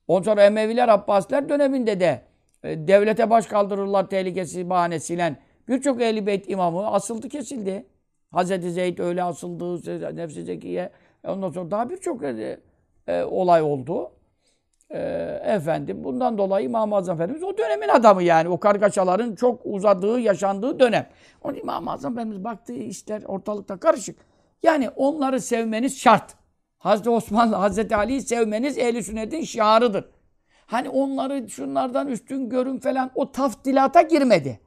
Ondan sonra Emeviler, Abbasiler döneminde de e, devlete baş kaldırırlar tehlikesi bahanesiyle. Birçok Ehli Beyt imamı asıldı kesildi. Hazreti Zeyd öyle asıldı, Nefsi Zekiye. Ondan sonra daha birçok e, e, olay oldu. E, efendim bundan dolayı İmam-ı Azam Efendimiz o dönemin adamı yani. O kargaşaların çok uzadığı, yaşandığı dönem. Onun İmam-ı Azam Efendimiz baktığı işler ortalıkta karışık. Yani onları sevmeniz şart. Hazreti Osmanlı, Hazreti Ali'yi sevmeniz ehl sünnetin şiarıdır. Hani onları şunlardan üstün görün falan o taftilata girmedi.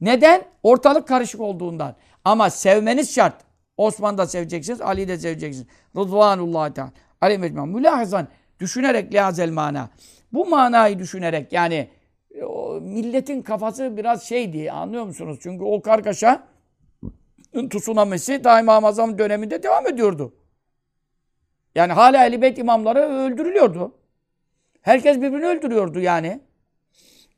Neden? Ortalık karışık olduğundan. Ama sevmeniz şart. Osman da seveceksiniz, Ali de seveceksiniz. Rıdvanullah Teala. Mecmuan. Mülahazan düşünerek lihazel mana. Bu manayı düşünerek yani o, milletin kafası biraz şeydi anlıyor musunuz? Çünkü o kargaşa tsunamisi daima Azam döneminde devam ediyordu. Yani hala Ehl-i imamları öldürülüyordu. Herkes birbirini öldürüyordu yani.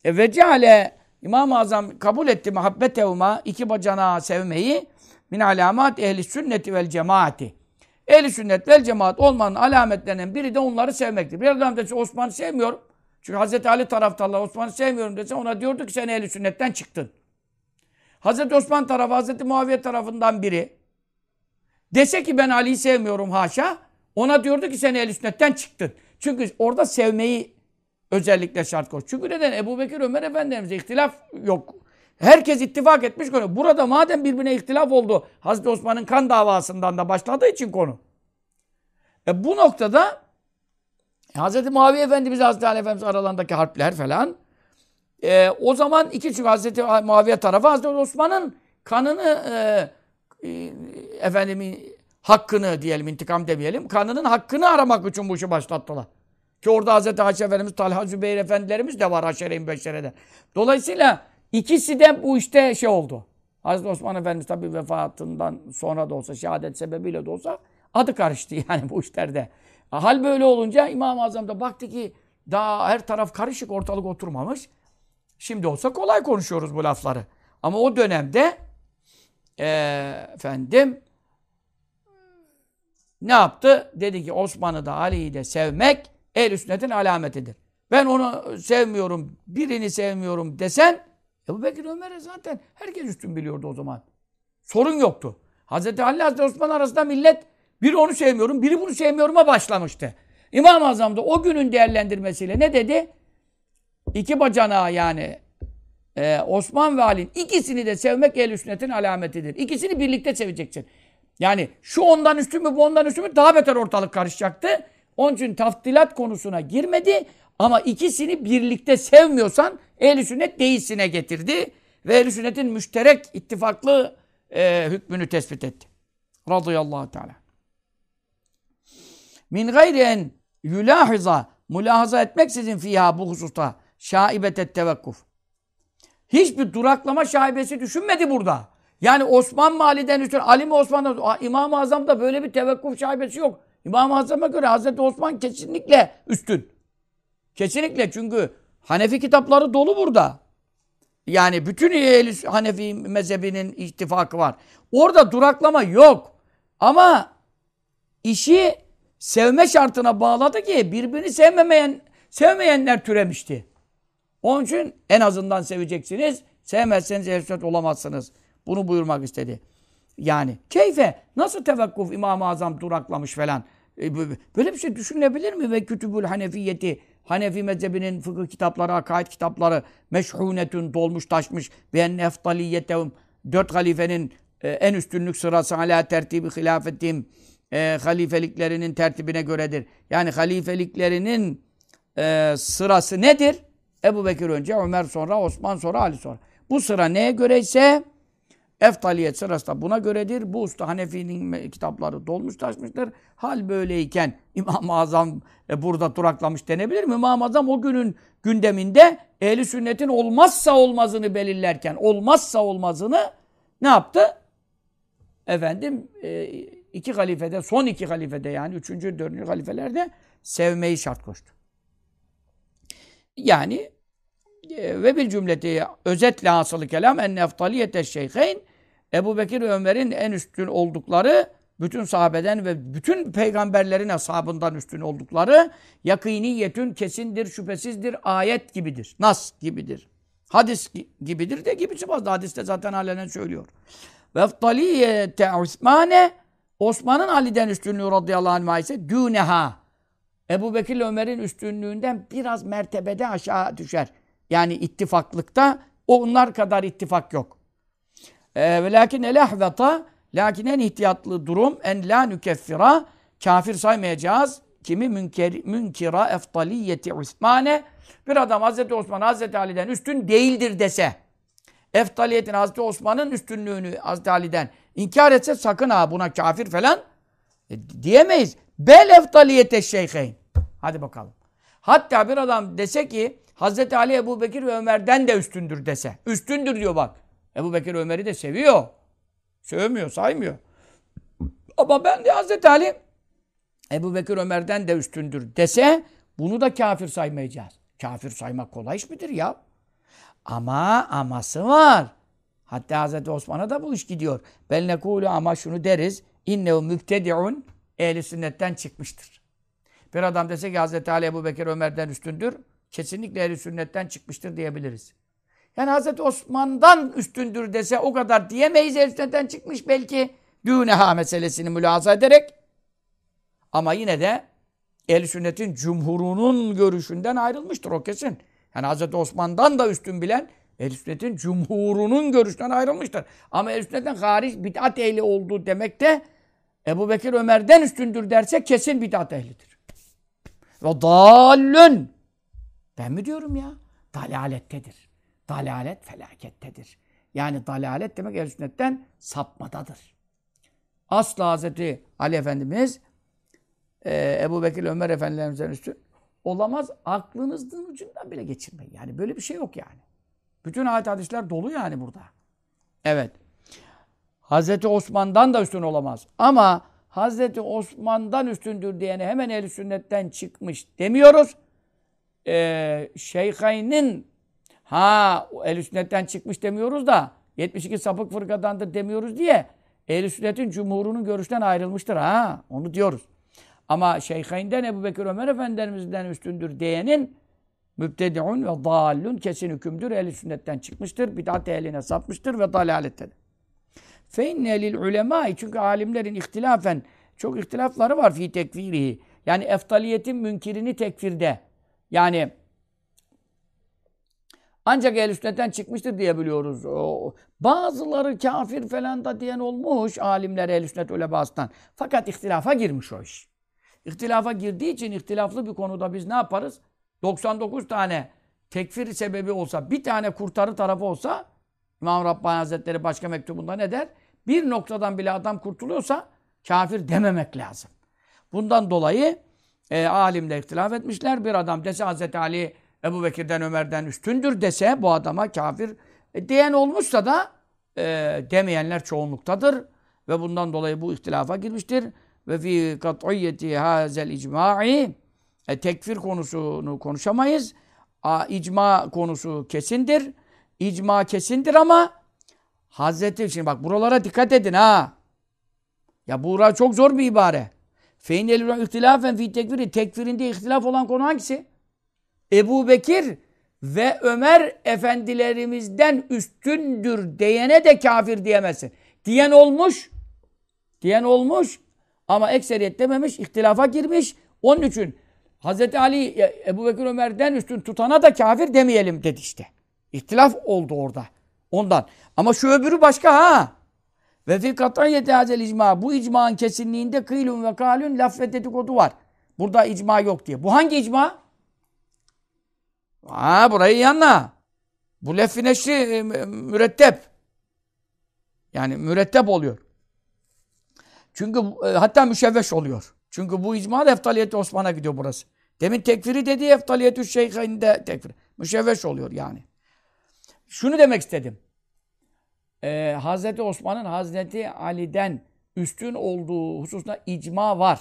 E ve ceale İmam-ı Azam kabul etti muhabbetevma iki bacana sevmeyi min alamat ehli sünneti vel cemaati. Ehli sünnet vel cemaat olmanın alametlerinden biri de onları sevmektir. Bir adam dese Osman'ı sevmiyorum. Çünkü Hazreti Ali taraftarlar Osman'ı sevmiyorum dese ona diyordu ki sen ehli sünnetten çıktın. Hazreti Osman tarafı, Hazreti Muaviye tarafından biri dese ki ben Ali'yi sevmiyorum haşa ona diyordu ki sen ehl sünnetten çıktın. Çünkü orada sevmeyi özellikle şart koş. Çünkü neden? Ebu Bekir Ömer Efendimiz'e ihtilaf yok. Herkes ittifak etmiş konu. Burada madem birbirine ihtilaf oldu, Hazreti Osman'ın kan davasından da başladığı için konu. E bu noktada Hazreti Muaviye Efendimiz Hazreti Ali Efendimiz aralarındaki harpler falan e, o zaman iki çünkü Hazreti Muaviye tarafı Hazreti Osman'ın kanını e, e, efendim hakkını diyelim, intikam demeyelim. Kanının hakkını aramak için bu işi başlattılar. Ki orada Hazreti Ayşe Efendimiz, Talha Zübeyir Efendilerimiz de var Haşere-i Beşere'den. Dolayısıyla ikisi de bu işte şey oldu. Hazreti Osman Efendimiz tabi vefatından sonra da olsa, şehadet sebebiyle de olsa adı karıştı (laughs) yani bu işlerde. Hal böyle olunca İmam-ı Azam da baktı ki daha her taraf karışık, ortalık oturmamış. Şimdi olsa kolay konuşuyoruz bu lafları. Ama o dönemde e, efendim ne yaptı? Dedi ki Osman'ı da Ali'yi de sevmek el sünnetin alametidir. Ben onu sevmiyorum, birini sevmiyorum desen Ebu Bekir Ömer'e zaten herkes üstün biliyordu o zaman. Sorun yoktu. Hazreti Ali Hazreti Osman arasında millet biri onu sevmiyorum, biri bunu sevmiyorum'a başlamıştı. İmam-ı Azam da o günün değerlendirmesiyle ne dedi? İki bacana yani e, Osman ve Ali'nin ikisini de sevmek el sünnetin alametidir. İkisini birlikte seveceksin. Yani şu ondan üstün mü bu ondan üstün mü daha beter ortalık karışacaktı. Onun için taftilat konusuna girmedi. Ama ikisini birlikte sevmiyorsan ehl sünnet değilsine getirdi. Ve ehl sünnetin müşterek ittifaklı e, hükmünü tespit etti. Radıyallahu teala. Min gayri en yülahiza mülahaza etmeksizin fiha bu hususta şaibetet tevekkuf. Hiçbir duraklama şaibesi düşünmedi burada. Yani Osman Mali'den üstün, Ali mi Osman'dan İmam-ı Azam'da böyle bir tevekkuf şaibesi yok. İmam-ı Azam'a göre Hazreti Osman kesinlikle üstün. Kesinlikle çünkü Hanefi kitapları dolu burada. Yani bütün Hanefi mezhebinin ittifakı var. Orada duraklama yok. Ama işi sevme şartına bağladı ki birbirini sevmemeyen sevmeyenler türemişti. Onun için en azından seveceksiniz. Sevmezseniz ehl olamazsınız. Bunu buyurmak istedi. Yani keyfe nasıl tevekkuf İmam-ı Azam duraklamış falan. E, böyle bir şey düşünülebilir mi? Ve kütübül hanefiyeti Hanefi mezhebinin fıkıh kitapları, akaid kitapları meşhunetün dolmuş taşmış ve en dört halifenin e, en üstünlük sırası ala tertibi hilafetim e, halifeliklerinin tertibine göredir. Yani halifeliklerinin e, sırası nedir? Ebu Bekir önce, Ömer sonra, Osman sonra, Ali sonra. Bu sıra neye göre ise Eftaliyet sırası da buna göredir. Bu usta Hanefi'nin kitapları dolmuş taşmıştır. Hal böyleyken İmam-ı Azam e, burada duraklamış denebilir mi? İmam-ı Azam o günün gündeminde ehli sünnetin olmazsa olmazını belirlerken olmazsa olmazını ne yaptı? Efendim e, iki halifede, son iki halifede yani üçüncü, dördüncü halifelerde sevmeyi şart koştu. Yani e, ve bil cümleti özetle hasılı kelam en eftaliyete şeyheyn Ebu Bekir Ömer'in en üstün oldukları bütün sahabeden ve bütün peygamberlerin ashabından üstün oldukları yakiniyetün kesindir, şüphesizdir, ayet gibidir. Nas gibidir. Hadis gibidir de gibisi fazla. Hadiste zaten alenen söylüyor. Ve eftaliyete Osmane Osman'ın Ali'den üstünlüğü radıyallahu anh ise düneha. Ebu Bekir Ömer'in üstünlüğünden biraz mertebede aşağı düşer. Yani ittifaklıkta onlar kadar ittifak yok. Ee, ve lakin el lakin en ihtiyatlı durum en la nükeffira kafir saymayacağız. Kimi münker, münkira eftaliyeti Osmane bir adam Hazreti Osman Hazreti Ali'den üstün değildir dese eftaliyetin Hazreti Osman'ın üstünlüğünü Hazreti Ali'den inkar etse sakın ha buna kafir falan e, diyemeyiz. Bel eftaliyete şeyheyn. Hadi bakalım. Hatta bir adam dese ki Hazreti Ali Ebu Bekir ve Ömer'den de üstündür dese. Üstündür diyor bak. Ebu Bekir Ömer'i de seviyor. Sövmüyor, saymıyor. Ama ben de Hazreti Ali Ebu Bekir Ömer'den de üstündür dese bunu da kafir saymayacağız. Kafir saymak kolay iş midir ya? Ama aması var. Hatta Hazreti Osman'a da bu iş gidiyor. Bel nekulu ama şunu deriz. İnnehu mübtedi'un ehli sünnetten çıkmıştır. Bir adam dese ki Hazreti Ali Ebu Bekir Ömer'den üstündür. Kesinlikle ehli sünnetten çıkmıştır diyebiliriz. Yani Hazreti Osman'dan üstündür dese o kadar diyemeyiz. Sünnetten çıkmış belki düğüneha meselesini mülaza ederek. Ama yine de ehli sünnetin cumhurunun görüşünden ayrılmıştır o kesin. Yani Hazreti Osman'dan da üstün bilen ehl Sünnet'in cumhurunun görüşünden ayrılmıştır. Ama ehl Sünnet'ten hariç bid'at ehli olduğu demek de Ebu Bekir Ömer'den üstündür derse kesin bid'at ehlidir. Ve dallün. Ben mi diyorum ya? Dalalettedir. Dalalet felakettedir. Yani dalalet demek ehl Sünnet'ten sapmadadır. Asla Hazreti Ali Efendimiz e, Ebu Bekir Ömer Efendilerimizden üstün olamaz. Aklınızın ucundan bile geçirmeyin. Yani böyle bir şey yok yani. Bütün ayet hadisler dolu yani burada. Evet. Hazreti Osman'dan da üstün olamaz. Ama Hazreti Osman'dan üstündür diyene hemen el sünnetten çıkmış demiyoruz. Ee, Şeyhaynin ha el sünnetten çıkmış demiyoruz da 72 sapık fırkadandır demiyoruz diye el sünnetin cumhurunun görüşten ayrılmıştır ha onu diyoruz. Ama Şeyh'inden Ebu Bekir Ömer Efendimiz'den üstündür diyenin mübtedi'un ve dallun kesin hükümdür. Ehli sünnetten çıkmıştır. Bidat ehline sapmıştır ve dalalettedir. Fe inne lil ulema çünkü alimlerin ihtilafen çok ihtilafları var fi tekfirihi. Yani eftaliyetin münkirini tekfirde. Yani ancak ehl sünnetten çıkmıştır diye biliyoruz. Bazıları kafir falan da diyen olmuş alimler ehl sünnet ulemasından. Fakat ihtilafa girmiş o iş. İhtilafa girdiği için ihtilaflı bir konuda biz ne yaparız? 99 tane tekfir sebebi olsa, bir tane kurtarı tarafı olsa İmam Rabbani Hazretleri başka mektubunda ne der? Bir noktadan bile adam kurtuluyorsa kafir dememek lazım. Bundan dolayı e, alimle ihtilaf etmişler. Bir adam dese Hazreti Ali Ebu Bekir'den Ömer'den üstündür dese bu adama kafir e, diyen olmuşsa da e, demeyenler çoğunluktadır. Ve bundan dolayı bu ihtilafa girmiştir ve fi kat'iyyeti hazel icma'i e, tekfir konusunu konuşamayız. A, icma konusu kesindir. İcma kesindir ama Hazreti şimdi bak buralara dikkat edin ha. Ya bura çok zor bir ibare. Feynel ihtilafen fi tekfiri. Tekfirinde ihtilaf olan konu hangisi? Ebu Bekir ve Ömer efendilerimizden üstündür diyene de kafir diyemezsin. Diyen olmuş. Diyen olmuş. Ama ekseriyet dememiş, ihtilafa girmiş. Onun için Hz. Ali Ebu Bekir Ömer'den üstün tutana da kafir demeyelim dedi işte. İhtilaf oldu orada. Ondan. Ama şu öbürü başka ha. Ve fi kat'iyeti hazel icma. Bu icmanın kesinliğinde kıylun ve kalun laf ve dedikodu var. Burada icma yok diye. Bu hangi icma? Ha burayı yanına. Bu lef neşri e, mürettep. Yani mürettep oluyor. Çünkü e, hatta müşevveş oluyor. Çünkü bu icma da eftaliyeti Osman'a gidiyor burası. Demin tekfiri dediği eftaliyetü şeyhinde tekfir. Müşevveş oluyor yani. Şunu demek istedim. Ee, Hazreti Osman'ın Hazreti Ali'den üstün olduğu hususunda icma var.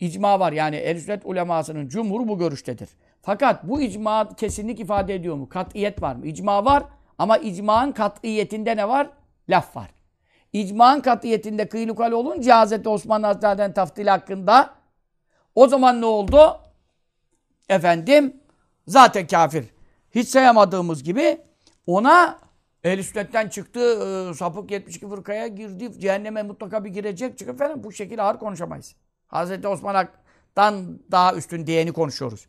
İcma var. Yani el sünnet ulemasının cumhuru bu görüştedir. Fakat bu icma kesinlik ifade ediyor mu? Kat'iyet var mı? İcma var ama icmanın kat'iyetinde ne var? Laf var. İcmanın kat'iyetinde kıylukal olunca Hz. Osman Hazretleri'den taftil hakkında o zaman ne oldu? Efendim zaten kafir. Hiç sayamadığımız gibi ona ehl sünnetten çıktı, e, sapık 72 fırkaya girdi, cehenneme mutlaka bir girecek, çıkıp falan bu şekilde ağır konuşamayız. Hz. Osman'dan daha üstün diyeni konuşuyoruz.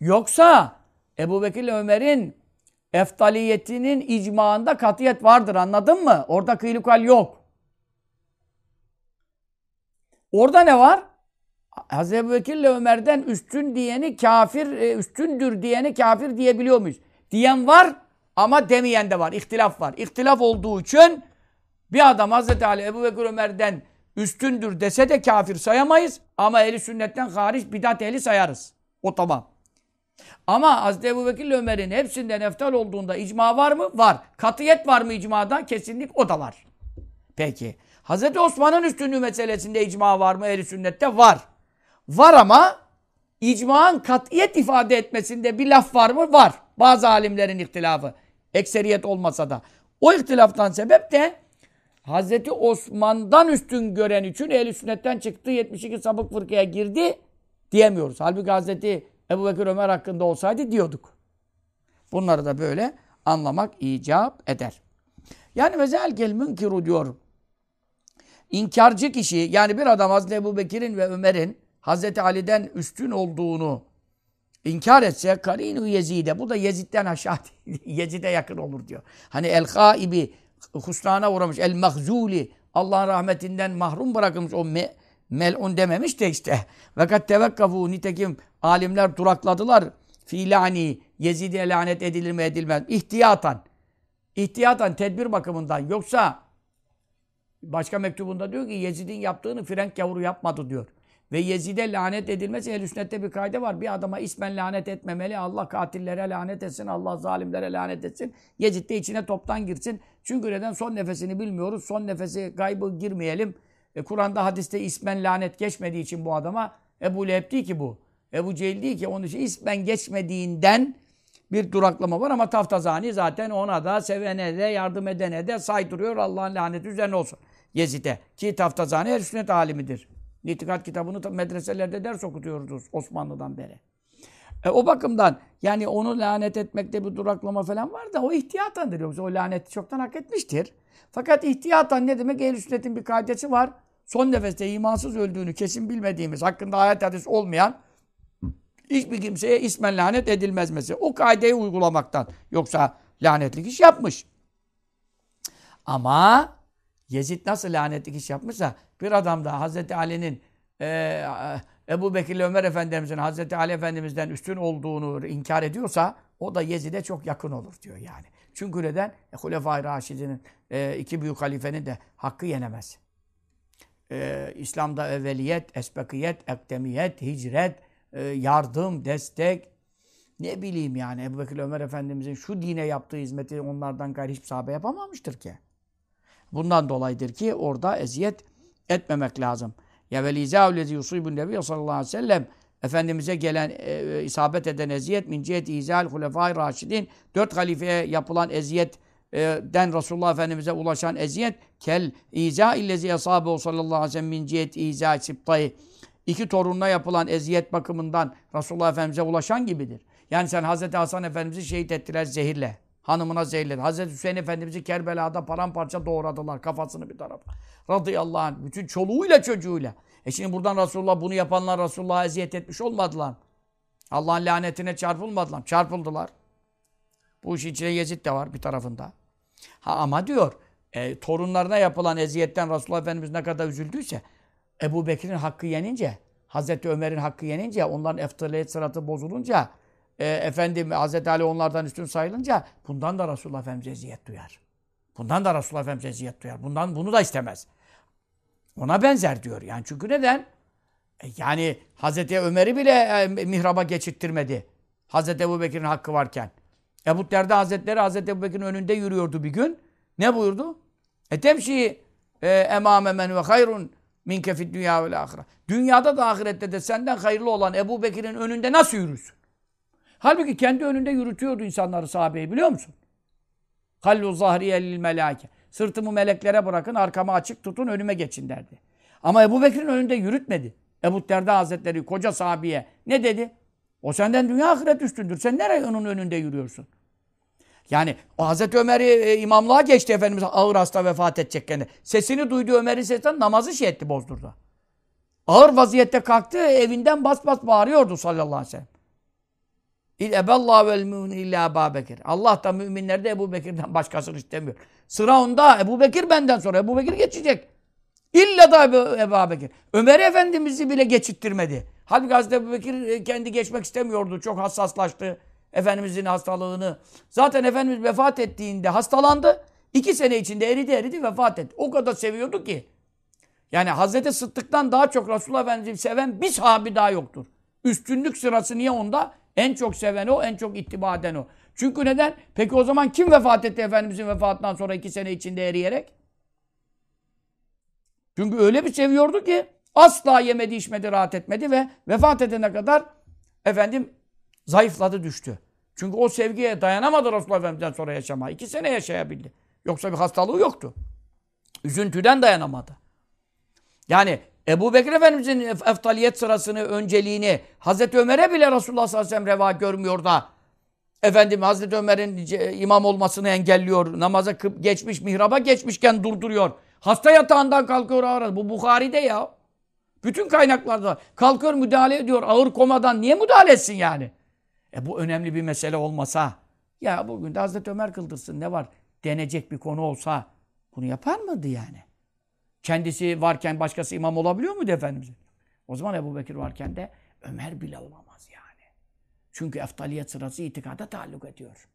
Yoksa Ebu Bekir Ömer'in eftaliyetinin icmaında katiyet vardır anladın mı? Orada kıylukal yok. Orada ne var? Hazreti Ebu Bekir ile Ömer'den üstün diyeni kafir, e, üstündür diyeni kafir diyebiliyor muyuz? Diyen var ama demeyen de var. İhtilaf var. İhtilaf olduğu için bir adam Hazreti Ali Ebu Bekir Ömer'den üstündür dese de kafir sayamayız. Ama ehli sünnetten hariç bidat ehli sayarız. O tamam. Ama Hazreti Ebu Bekir Ömer'in hepsinden eftal olduğunda icma var mı? Var. Katiyet var mı icmada? Kesinlik o da var. Peki. Hazreti Osman'ın üstünlüğü meselesinde icma var mı? Ehli sünnette var. Var ama icmanın katiyet ifade etmesinde bir laf var mı? Var. Bazı alimlerin ihtilafı. Ekseriyet olmasa da. O ihtilaftan sebep de Hazreti Osman'dan üstün gören için ehl sünnetten çıktı 72 sabık fırkaya girdi diyemiyoruz. Halbuki Hazreti Ebu Bekir Ömer hakkında olsaydı diyorduk. Bunları da böyle anlamak icap eder. Yani vezel gel münkiru diyor. İnkarcı kişi yani bir adam Hazreti Ebu Bekir'in ve Ömer'in Hazreti Ali'den üstün olduğunu inkar etse karinu Yezid'e bu da Yezid'den aşağı (laughs) Yezid'e yakın olur diyor. Hani el haibi husrana uğramış el mahzuli Allah'ın rahmetinden mahrum bırakılmış o me, melun dememiş de işte. Fakat tevekkafu nitekim alimler durakladılar. Filani Yezid'e lanet edilir mi edilmez. İhtiyatan. İhtiyatan tedbir bakımından. Yoksa başka mektubunda diyor ki Yezid'in yaptığını frenk yavru yapmadı diyor. Ve Yezid'e lanet edilmesi ehl sünnette bir kayda var. Bir adama ismen lanet etmemeli. Allah katillere lanet etsin. Allah zalimlere lanet etsin. Yezid de içine toptan girsin. Çünkü neden? Son nefesini bilmiyoruz. Son nefesi kaybı girmeyelim. E, Kur'an'da hadiste ismen lanet geçmediği için bu adama Ebu Leheb değil ki bu. Ebu Cehil değil ki. Onun için ismen geçmediğinden bir duraklama var ama taftazani zaten ona da sevene de yardım edene de saydırıyor. Allah'ın laneti üzerine olsun. Yezid'e. Ki taftazani her sünnet alimidir. İtikat kitabını medreselerde ders okutuyoruz Osmanlı'dan beri. E, o bakımdan yani onu lanet etmekte bir duraklama falan var da o ihtiyatandır. Yoksa o laneti çoktan hak etmiştir. Fakat ihtiyatan ne demek? Ehl-i sünnetin bir kaidesi var. Son nefeste imansız öldüğünü kesin bilmediğimiz, hakkında ayet hadis olmayan hiçbir kimseye ismen lanet edilmez mesela. O kaideyi uygulamaktan. Yoksa lanetlik iş yapmış. Ama Yezid nasıl lanetlik iş yapmışsa bir adam da Hazreti Ali'nin e, Ebu Bekir ile Ömer Efendimiz'in Hazreti Ali Efendimiz'den üstün olduğunu inkar ediyorsa o da Yezid'e çok yakın olur diyor yani. Çünkü neden? E, Hulefai Raşid'in e, iki büyük halifenin de hakkı yenemez. E, İslam'da evveliyet, esbekiyet, ekdemiyet, hicret, e, yardım, destek, ne bileyim yani Ebu Bekir Ömer Efendimiz'in şu dine yaptığı hizmeti onlardan gayri hiçbir sahabe yapamamıştır ki. Bundan dolayıdır ki orada eziyet etmemek lazım. Ya velizâhu lezi yusibun nebi sallallahu aleyhi ve sellem Efendimiz'e gelen, e, isabet eden eziyet min ciheti izâl hulefâi raşidin dört halifeye yapılan eziyetten Resulullah Efendimiz'e ulaşan eziyet kel izâ illezi yasâbehu sallallahu aleyhi ve sellem min ciheti izâ sibtayı iki torununa yapılan eziyet bakımından Resulullah Efendimiz'e ulaşan gibidir. Yani sen Hazreti Hasan Efendimiz'i şehit ettiler zehirle. Hanımına zehirledi. Hazreti Hüseyin Efendimiz'i Kerbela'da paramparça doğradılar kafasını bir tarafa. Radıyallahu anh. Bütün çoluğuyla çocuğuyla. E şimdi buradan Resulullah bunu yapanlar Resulullah'a eziyet etmiş olmadılar. Allah'ın lanetine çarpılmadılar. Çarpıldılar. Bu işin içine Yezid de var bir tarafında. Ha ama diyor e, torunlarına yapılan eziyetten Resulullah Efendimiz ne kadar üzüldüyse Ebu Bekir'in hakkı yenince Hazreti Ömer'in hakkı yenince onların eftaliyet sıratı bozulunca e, efendim Hazreti Ali onlardan üstün sayılınca bundan da Resulullah Efendimiz eziyet duyar. Bundan da Resulullah Efendimiz eziyet duyar. Bundan bunu da istemez. Ona benzer diyor. Yani çünkü neden? E, yani Hazreti Ömer'i bile e, mihraba geçirttirmedi. Hazreti Ebu Bekir'in hakkı varken. Ebu Derda Hazretleri Hazreti Ebu Bekir'in önünde yürüyordu bir gün. Ne buyurdu? Etemşi e, emame men ve hayrun min kefid dünya ve ahire. Dünyada da ahirette de senden hayırlı olan Ebu Bekir'in önünde nasıl yürürsün? Halbuki kendi önünde yürütüyordu insanları sahabeyi biliyor musun? Hallu zahriye lil melake. Sırtımı meleklere bırakın, arkamı açık tutun, önüme geçin derdi. Ama Ebu Bekir'in önünde yürütmedi. Ebu Derda Hazretleri koca sahabeye ne dedi? O senden dünya ahiret üstündür. Sen nereye onun önünde yürüyorsun? Yani Hazreti Ömer'i e, imamlığa geçti Efendimiz ağır hasta vefat edecekken. Sesini duydu Ömer'in sesinden namazı şey etti bozdurdu. Ağır vaziyette kalktı evinden bas bas bağırıyordu sallallahu aleyhi ve sellem. İl vel mümin illa Ebu Bekir. Allah da müminlerde Ebu Bekir'den başkasını istemiyor. Sıra onda. Ebu Bekir benden sonra. Ebu Bekir geçecek. İlla da Ebu, Ebu Bekir. Ömer Efendimiz'i bile geçittirmedi. Halbuki Hazreti Ebu Bekir e, kendi geçmek istemiyordu. Çok hassaslaştı. Efendimizin hastalığını. Zaten Efendimiz vefat ettiğinde hastalandı. İki sene içinde eridi eridi vefat etti. O kadar seviyordu ki. Yani Hazreti Sıddık'tan daha çok Resulullah Efendimiz'i seven bir sahabi daha yoktur. Üstünlük sırası niye onda? En çok seven o, en çok ittiba eden o. Çünkü neden? Peki o zaman kim vefat etti Efendimizin vefatından sonra iki sene içinde eriyerek? Çünkü öyle bir seviyordu ki asla yemedi, içmedi, rahat etmedi ve vefat edene kadar efendim zayıfladı, düştü. Çünkü o sevgiye dayanamadı Resulullah Efendimiz'den sonra yaşama. İki sene yaşayabildi. Yoksa bir hastalığı yoktu. Üzüntüden dayanamadı. Yani Ebu Bekir Efendimiz'in eftaliyet sırasını, önceliğini Hazreti Ömer'e bile Resulullah sallallahu aleyhi ve sellem reva görmüyor da efendim Hazreti Ömer'in imam olmasını engelliyor. Namaza geçmiş, mihraba geçmişken durduruyor. Hasta yatağından kalkıyor ağır. Bu Bukhari'de ya. Bütün kaynaklarda kalkıyor müdahale ediyor ağır komadan. Niye müdahale etsin yani? E bu önemli bir mesele olmasa ya bugün de Hazreti Ömer kıldırsın ne var? Denecek bir konu olsa bunu yapar mıydı yani? Kendisi varken başkası imam olabiliyor muydu Efendimiz'in? O zaman Ebu Bekir varken de Ömer bile olamaz yani. Çünkü eftaliyet sırası itikada taalluk ediyor.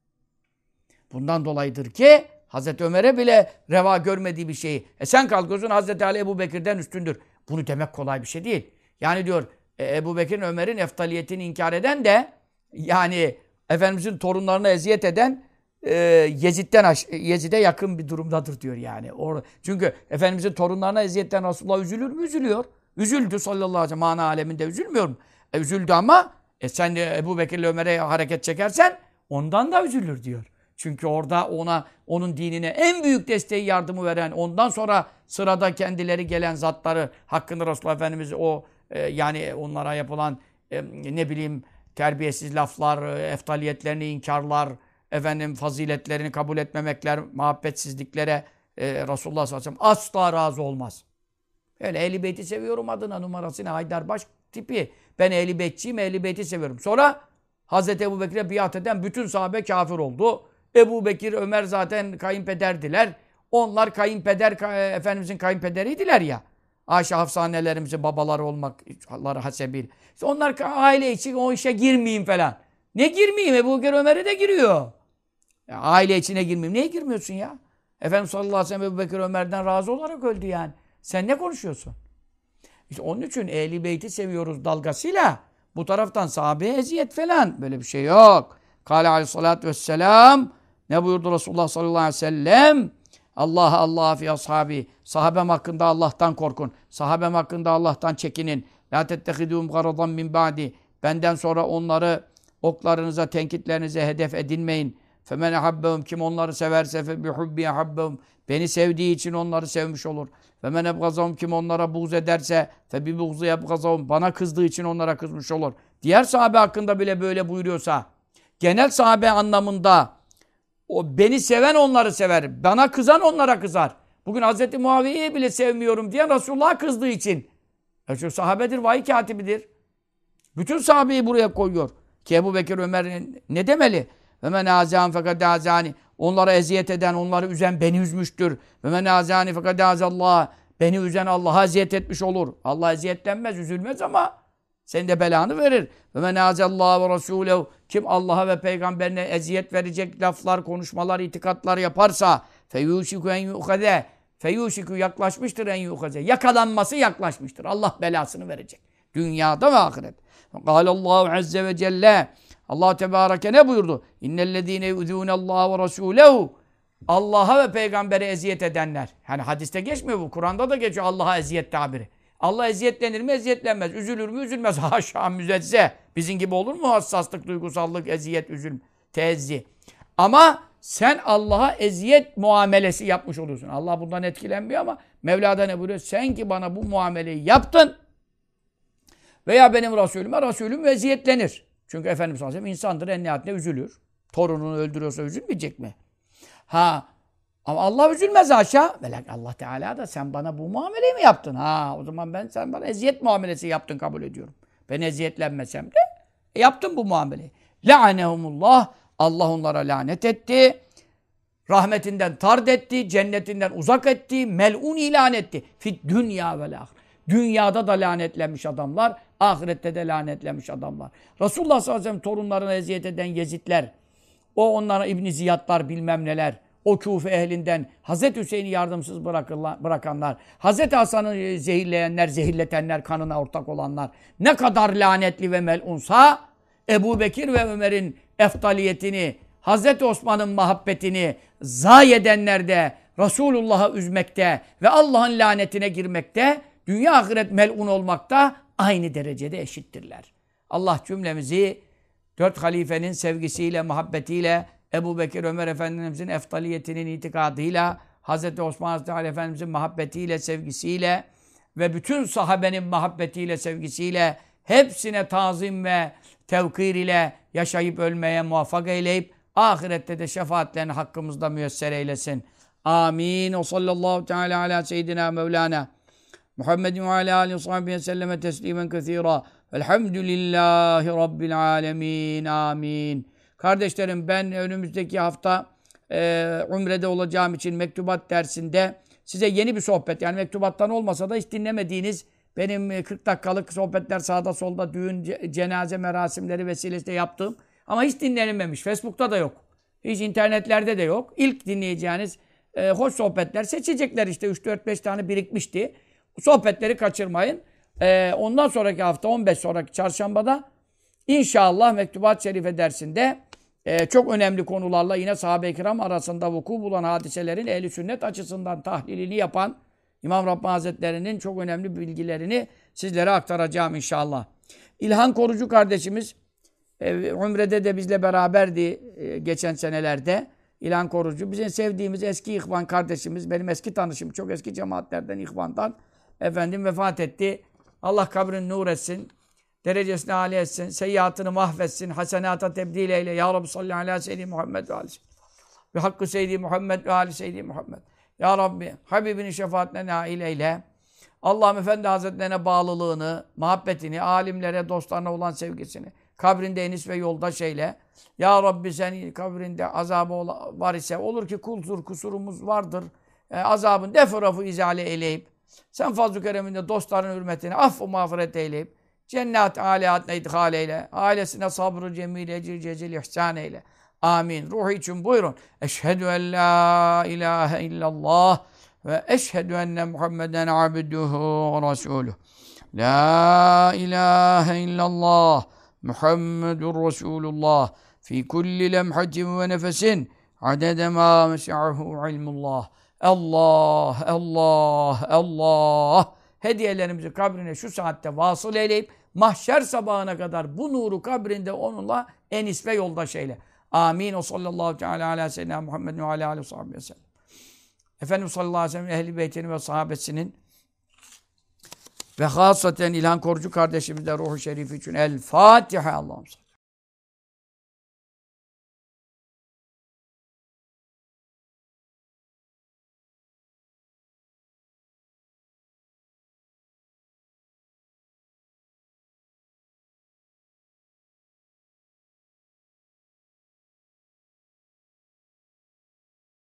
Bundan dolayıdır ki Hazreti Ömer'e bile reva görmediği bir şeyi. E sen kalkıyorsun Hazreti Ali Ebu Bekir'den üstündür. Bunu demek kolay bir şey değil. Yani diyor e, Ebu Bekir'in Ömer'in eftaliyetini inkar eden de yani Efendimiz'in torunlarına eziyet eden e, Yezid'den Yezid'e yakın bir durumdadır diyor yani. Or Çünkü Efendimiz'in torunlarına eziyetten Resulullah üzülür mü? Üzülüyor. Üzüldü sallallahu aleyhi ve sellem. Mana aleminde üzülmüyor? E, üzüldü ama e, sen de Ebu Bekir'le Ömer'e hareket çekersen ondan da üzülür diyor. Çünkü orada ona onun dinine en büyük desteği yardımı veren ondan sonra sırada kendileri gelen zatları hakkında Resulullah Efendimiz o e, yani onlara yapılan e, ne bileyim terbiyesiz laflar, e, eftaliyetlerini inkarlar, efendim faziletlerini kabul etmemekler, muhabbetsizliklere e, Resulullah sallallahu aleyhi ve sellem asla razı olmaz. Öyle Ehl-i Beyt'i seviyorum adına numarasını Haydarbaş tipi. Ben Ehl-i Beytçiyim, Ehl-i Beyt'i seviyorum. Sonra Hazreti Ebu Bekir'e biat eden bütün sahabe kafir oldu. Ebu Bekir, Ömer zaten kayınpederdiler. Onlar kayınpeder, Efendimizin kayınpederiydiler ya. Ayşe Hafsanelerimizin babaları olmakları hasebil. İşte onlar aile için o işe girmeyeyim falan. Ne girmeyeyim? Ebu Bekir Ömer'e de giriyor. Ya, aile içine girmeyeyim. Niye girmiyorsun ya? Efendimiz sallallahu aleyhi ve sellem Ebu Bekir Ömer'den razı olarak öldü yani. Sen ne konuşuyorsun? İşte onun için Ehli Beyt'i seviyoruz dalgasıyla. Bu taraftan sahabeye eziyet falan. Böyle bir şey yok. Kale aleyhissalatü vesselam. Ne buyurdu Resulullah sallallahu aleyhi ve sellem? Allah Allah fi ashabi. Sahabem hakkında Allah'tan korkun. Sahabem hakkında Allah'tan çekinin. La tettehidûm garadan min ba'di. Benden sonra onları oklarınıza, tenkitlerinize hedef edinmeyin. Femen habbehum kim onları severse fe bihubbi habbehum. Beni sevdiği için onları sevmiş olur. Femen ebgazahum kim onlara buğz ederse fe bi buğzu ebgazahum. Bana kızdığı için onlara kızmış olur. Diğer sahabe hakkında bile böyle buyuruyorsa genel sahabe anlamında o beni seven onları sever. Bana kızan onlara kızar. Bugün Hz. Muaviye'yi bile sevmiyorum diyen Resulullah kızdığı için. E çünkü sahabedir, vahiy katibidir. Bütün sahabeyi buraya koyuyor. Ki Bekir Ömer ne demeli? Ve men azan fakat azani. Onlara eziyet eden, onları üzen beni üzmüştür. Ve men azani fakat azallah. Beni üzen Allah'a eziyet etmiş olur. Allah eziyetlenmez, üzülmez ama senin de belanı verir. Ve men azallahu ve rasulehu. Kim Allah'a ve peygamberine eziyet verecek laflar, konuşmalar, itikatlar yaparsa feyuşiku en yuhade. Feyuşiku yaklaşmıştır en yuhade. Yakalanması yaklaşmıştır. Allah belasını verecek. Dünyada ve ahiret. Allahu azze ve celle Allah Tebareke ne buyurdu? İnnellezîne Allah ve rasûlehu Allah'a ve peygambere eziyet edenler. Yani hadiste geçmiyor bu. Kur'an'da da geçiyor Allah'a eziyet tabiri. Allah eziyetlenir mi? Eziyetlenmez. Üzülür mü? Üzülmez. (laughs) Haşa müzezze. Bizim gibi olur mu hassaslık, duygusallık, eziyet, üzülme, teezzi. Ama sen Allah'a eziyet muamelesi yapmış oluyorsun. Allah bundan etkilenmiyor ama Mevla'da ne buyuruyor? Sen ki bana bu muameleyi yaptın veya benim Resulüme, Resulüm eziyetlenir. Çünkü Efendimiz sallallahu aleyhi ve sellem insandır, en nihayetinde üzülür. Torununu öldürüyorsa üzülmeyecek mi? Ha ama Allah üzülmez haşa. Velak Allah Teala da sen bana bu muameleyi mi yaptın? Ha o zaman ben sen bana eziyet muamelesi yaptın kabul ediyorum. Ben eziyetlenmesem de e, yaptım bu muameleyi. La'anehumullah. Allah onlara lanet etti. Rahmetinden tard etti. Cennetinden uzak etti. Mel'un ilan etti. Fit dünya vel ahir. Dünyada da lanetlenmiş adamlar. Ahirette de lanetlenmiş adamlar. Resulullah sallallahu aleyhi ve sellem torunlarına eziyet eden Yezidler. O onlara İbn Ziyadlar bilmem neler. O Kufe ehlinden Hazreti Hüseyin'i yardımsız bırakanlar, Hazreti Hasan'ı zehirleyenler, zehirletenler, kanına ortak olanlar ne kadar lanetli ve melunsa Ebu Bekir ve Ömer'in eftaliyetini, Hazreti Osman'ın muhabbetini zayi edenler de Resulullah'ı üzmekte ve Allah'ın lanetine girmekte, dünya ahiret melun olmakta aynı derecede eşittirler. Allah cümlemizi dört halifenin sevgisiyle, muhabbetiyle, Ebu Bekir Ömer Efendimizin eftaliyetinin itikadıyla, Hz. Osman Hazreti Ali Efendimizin muhabbetiyle, sevgisiyle ve bütün sahabenin muhabbetiyle, sevgisiyle hepsine tazim ve tevkir ile yaşayıp ölmeye muvaffak eyleyip ahirette de şefaatlerini hakkımızda müyesser eylesin. Amin. O sallallahu teala ala seyyidina Mevlana Muhammedin ve ala alihi sahbihi selleme teslimen kethira. Velhamdülillahi Rabbil alemin. Amin. Kardeşlerim ben önümüzdeki hafta e, Umre'de olacağım için mektubat dersinde size yeni bir sohbet yani mektubattan olmasa da hiç dinlemediğiniz benim 40 e, dakikalık sohbetler sağda solda düğün, cenaze merasimleri vesilesiyle yaptığım ama hiç dinlenilmemiş. Facebook'ta da yok. Hiç internetlerde de yok. İlk dinleyeceğiniz e, hoş sohbetler seçecekler işte 3-4-5 tane birikmişti. Sohbetleri kaçırmayın. E, ondan sonraki hafta 15 sonraki çarşambada inşallah Mektubat Şerife dersinde e, çok önemli konularla yine sahabe-i kiram arasında vuku bulan hadiselerin ehli sünnet açısından tahlilini yapan İmam Rabbani Hazretleri'nin çok önemli bilgilerini sizlere aktaracağım inşallah. İlhan Korucu kardeşimiz e, Umre'de de bizle beraberdi e, geçen senelerde. İlhan Korucu. Bizim sevdiğimiz eski ihvan kardeşimiz, benim eski tanışım, çok eski cemaatlerden, ihvandan efendim vefat etti. Allah kabrini nur etsin. Derecesini âli etsin. Seyyiatını mahvetsin. Hasenata tebdil eyle. Ya Rabbi salli ala seyyidi Muhammed ve ali Ve hakkı seyyidi Muhammed ve ali seyyidi Muhammed. Ya Rabbi Habibini şefaatine nail eyle. Allah'ım Efendi Hazretlerine bağlılığını, muhabbetini, alimlere, dostlarına olan sevgisini, kabrinde enis ve yoldaş eyle. Ya Rabbi sen kabrinde azabı var ise, olur ki kultur, kusurumuz vardır. E, azabın defurafı izale eyleyip, sen fazl-ı kereminde dostların hürmetine affı mağfiret eyleyip, cennet âlihatine idhal eyle, ailesine sabrı cemil, ecir, cecil, ihsan eyle. Amin. Ruhu için buyurun. Eşhedü en la ilahe illallah ve eşhedü enne Muhammeden abduhu ve resuluh. La ilahe illallah Muhammedur Resulullah fi kulli lemhatin ve nefesin adede ma mesi'ahu ilmullah. Allah, Allah, Allah. Hediyelerimizi kabrine şu saatte vasıl eyleyip mahşer sabahına kadar bu nuru kabrinde onunla enis ve yoldaş eyle. Amin. O sallallahu teala ala seyyidina Muhammed ve ala aleyhi ve sellem. Efendimiz sallallahu aleyhi ve sellem ehli beytinin ve sahabesinin ve hasaten İlhan Korucu kardeşimizde ruhu şerifi için El Fatiha Allah'ım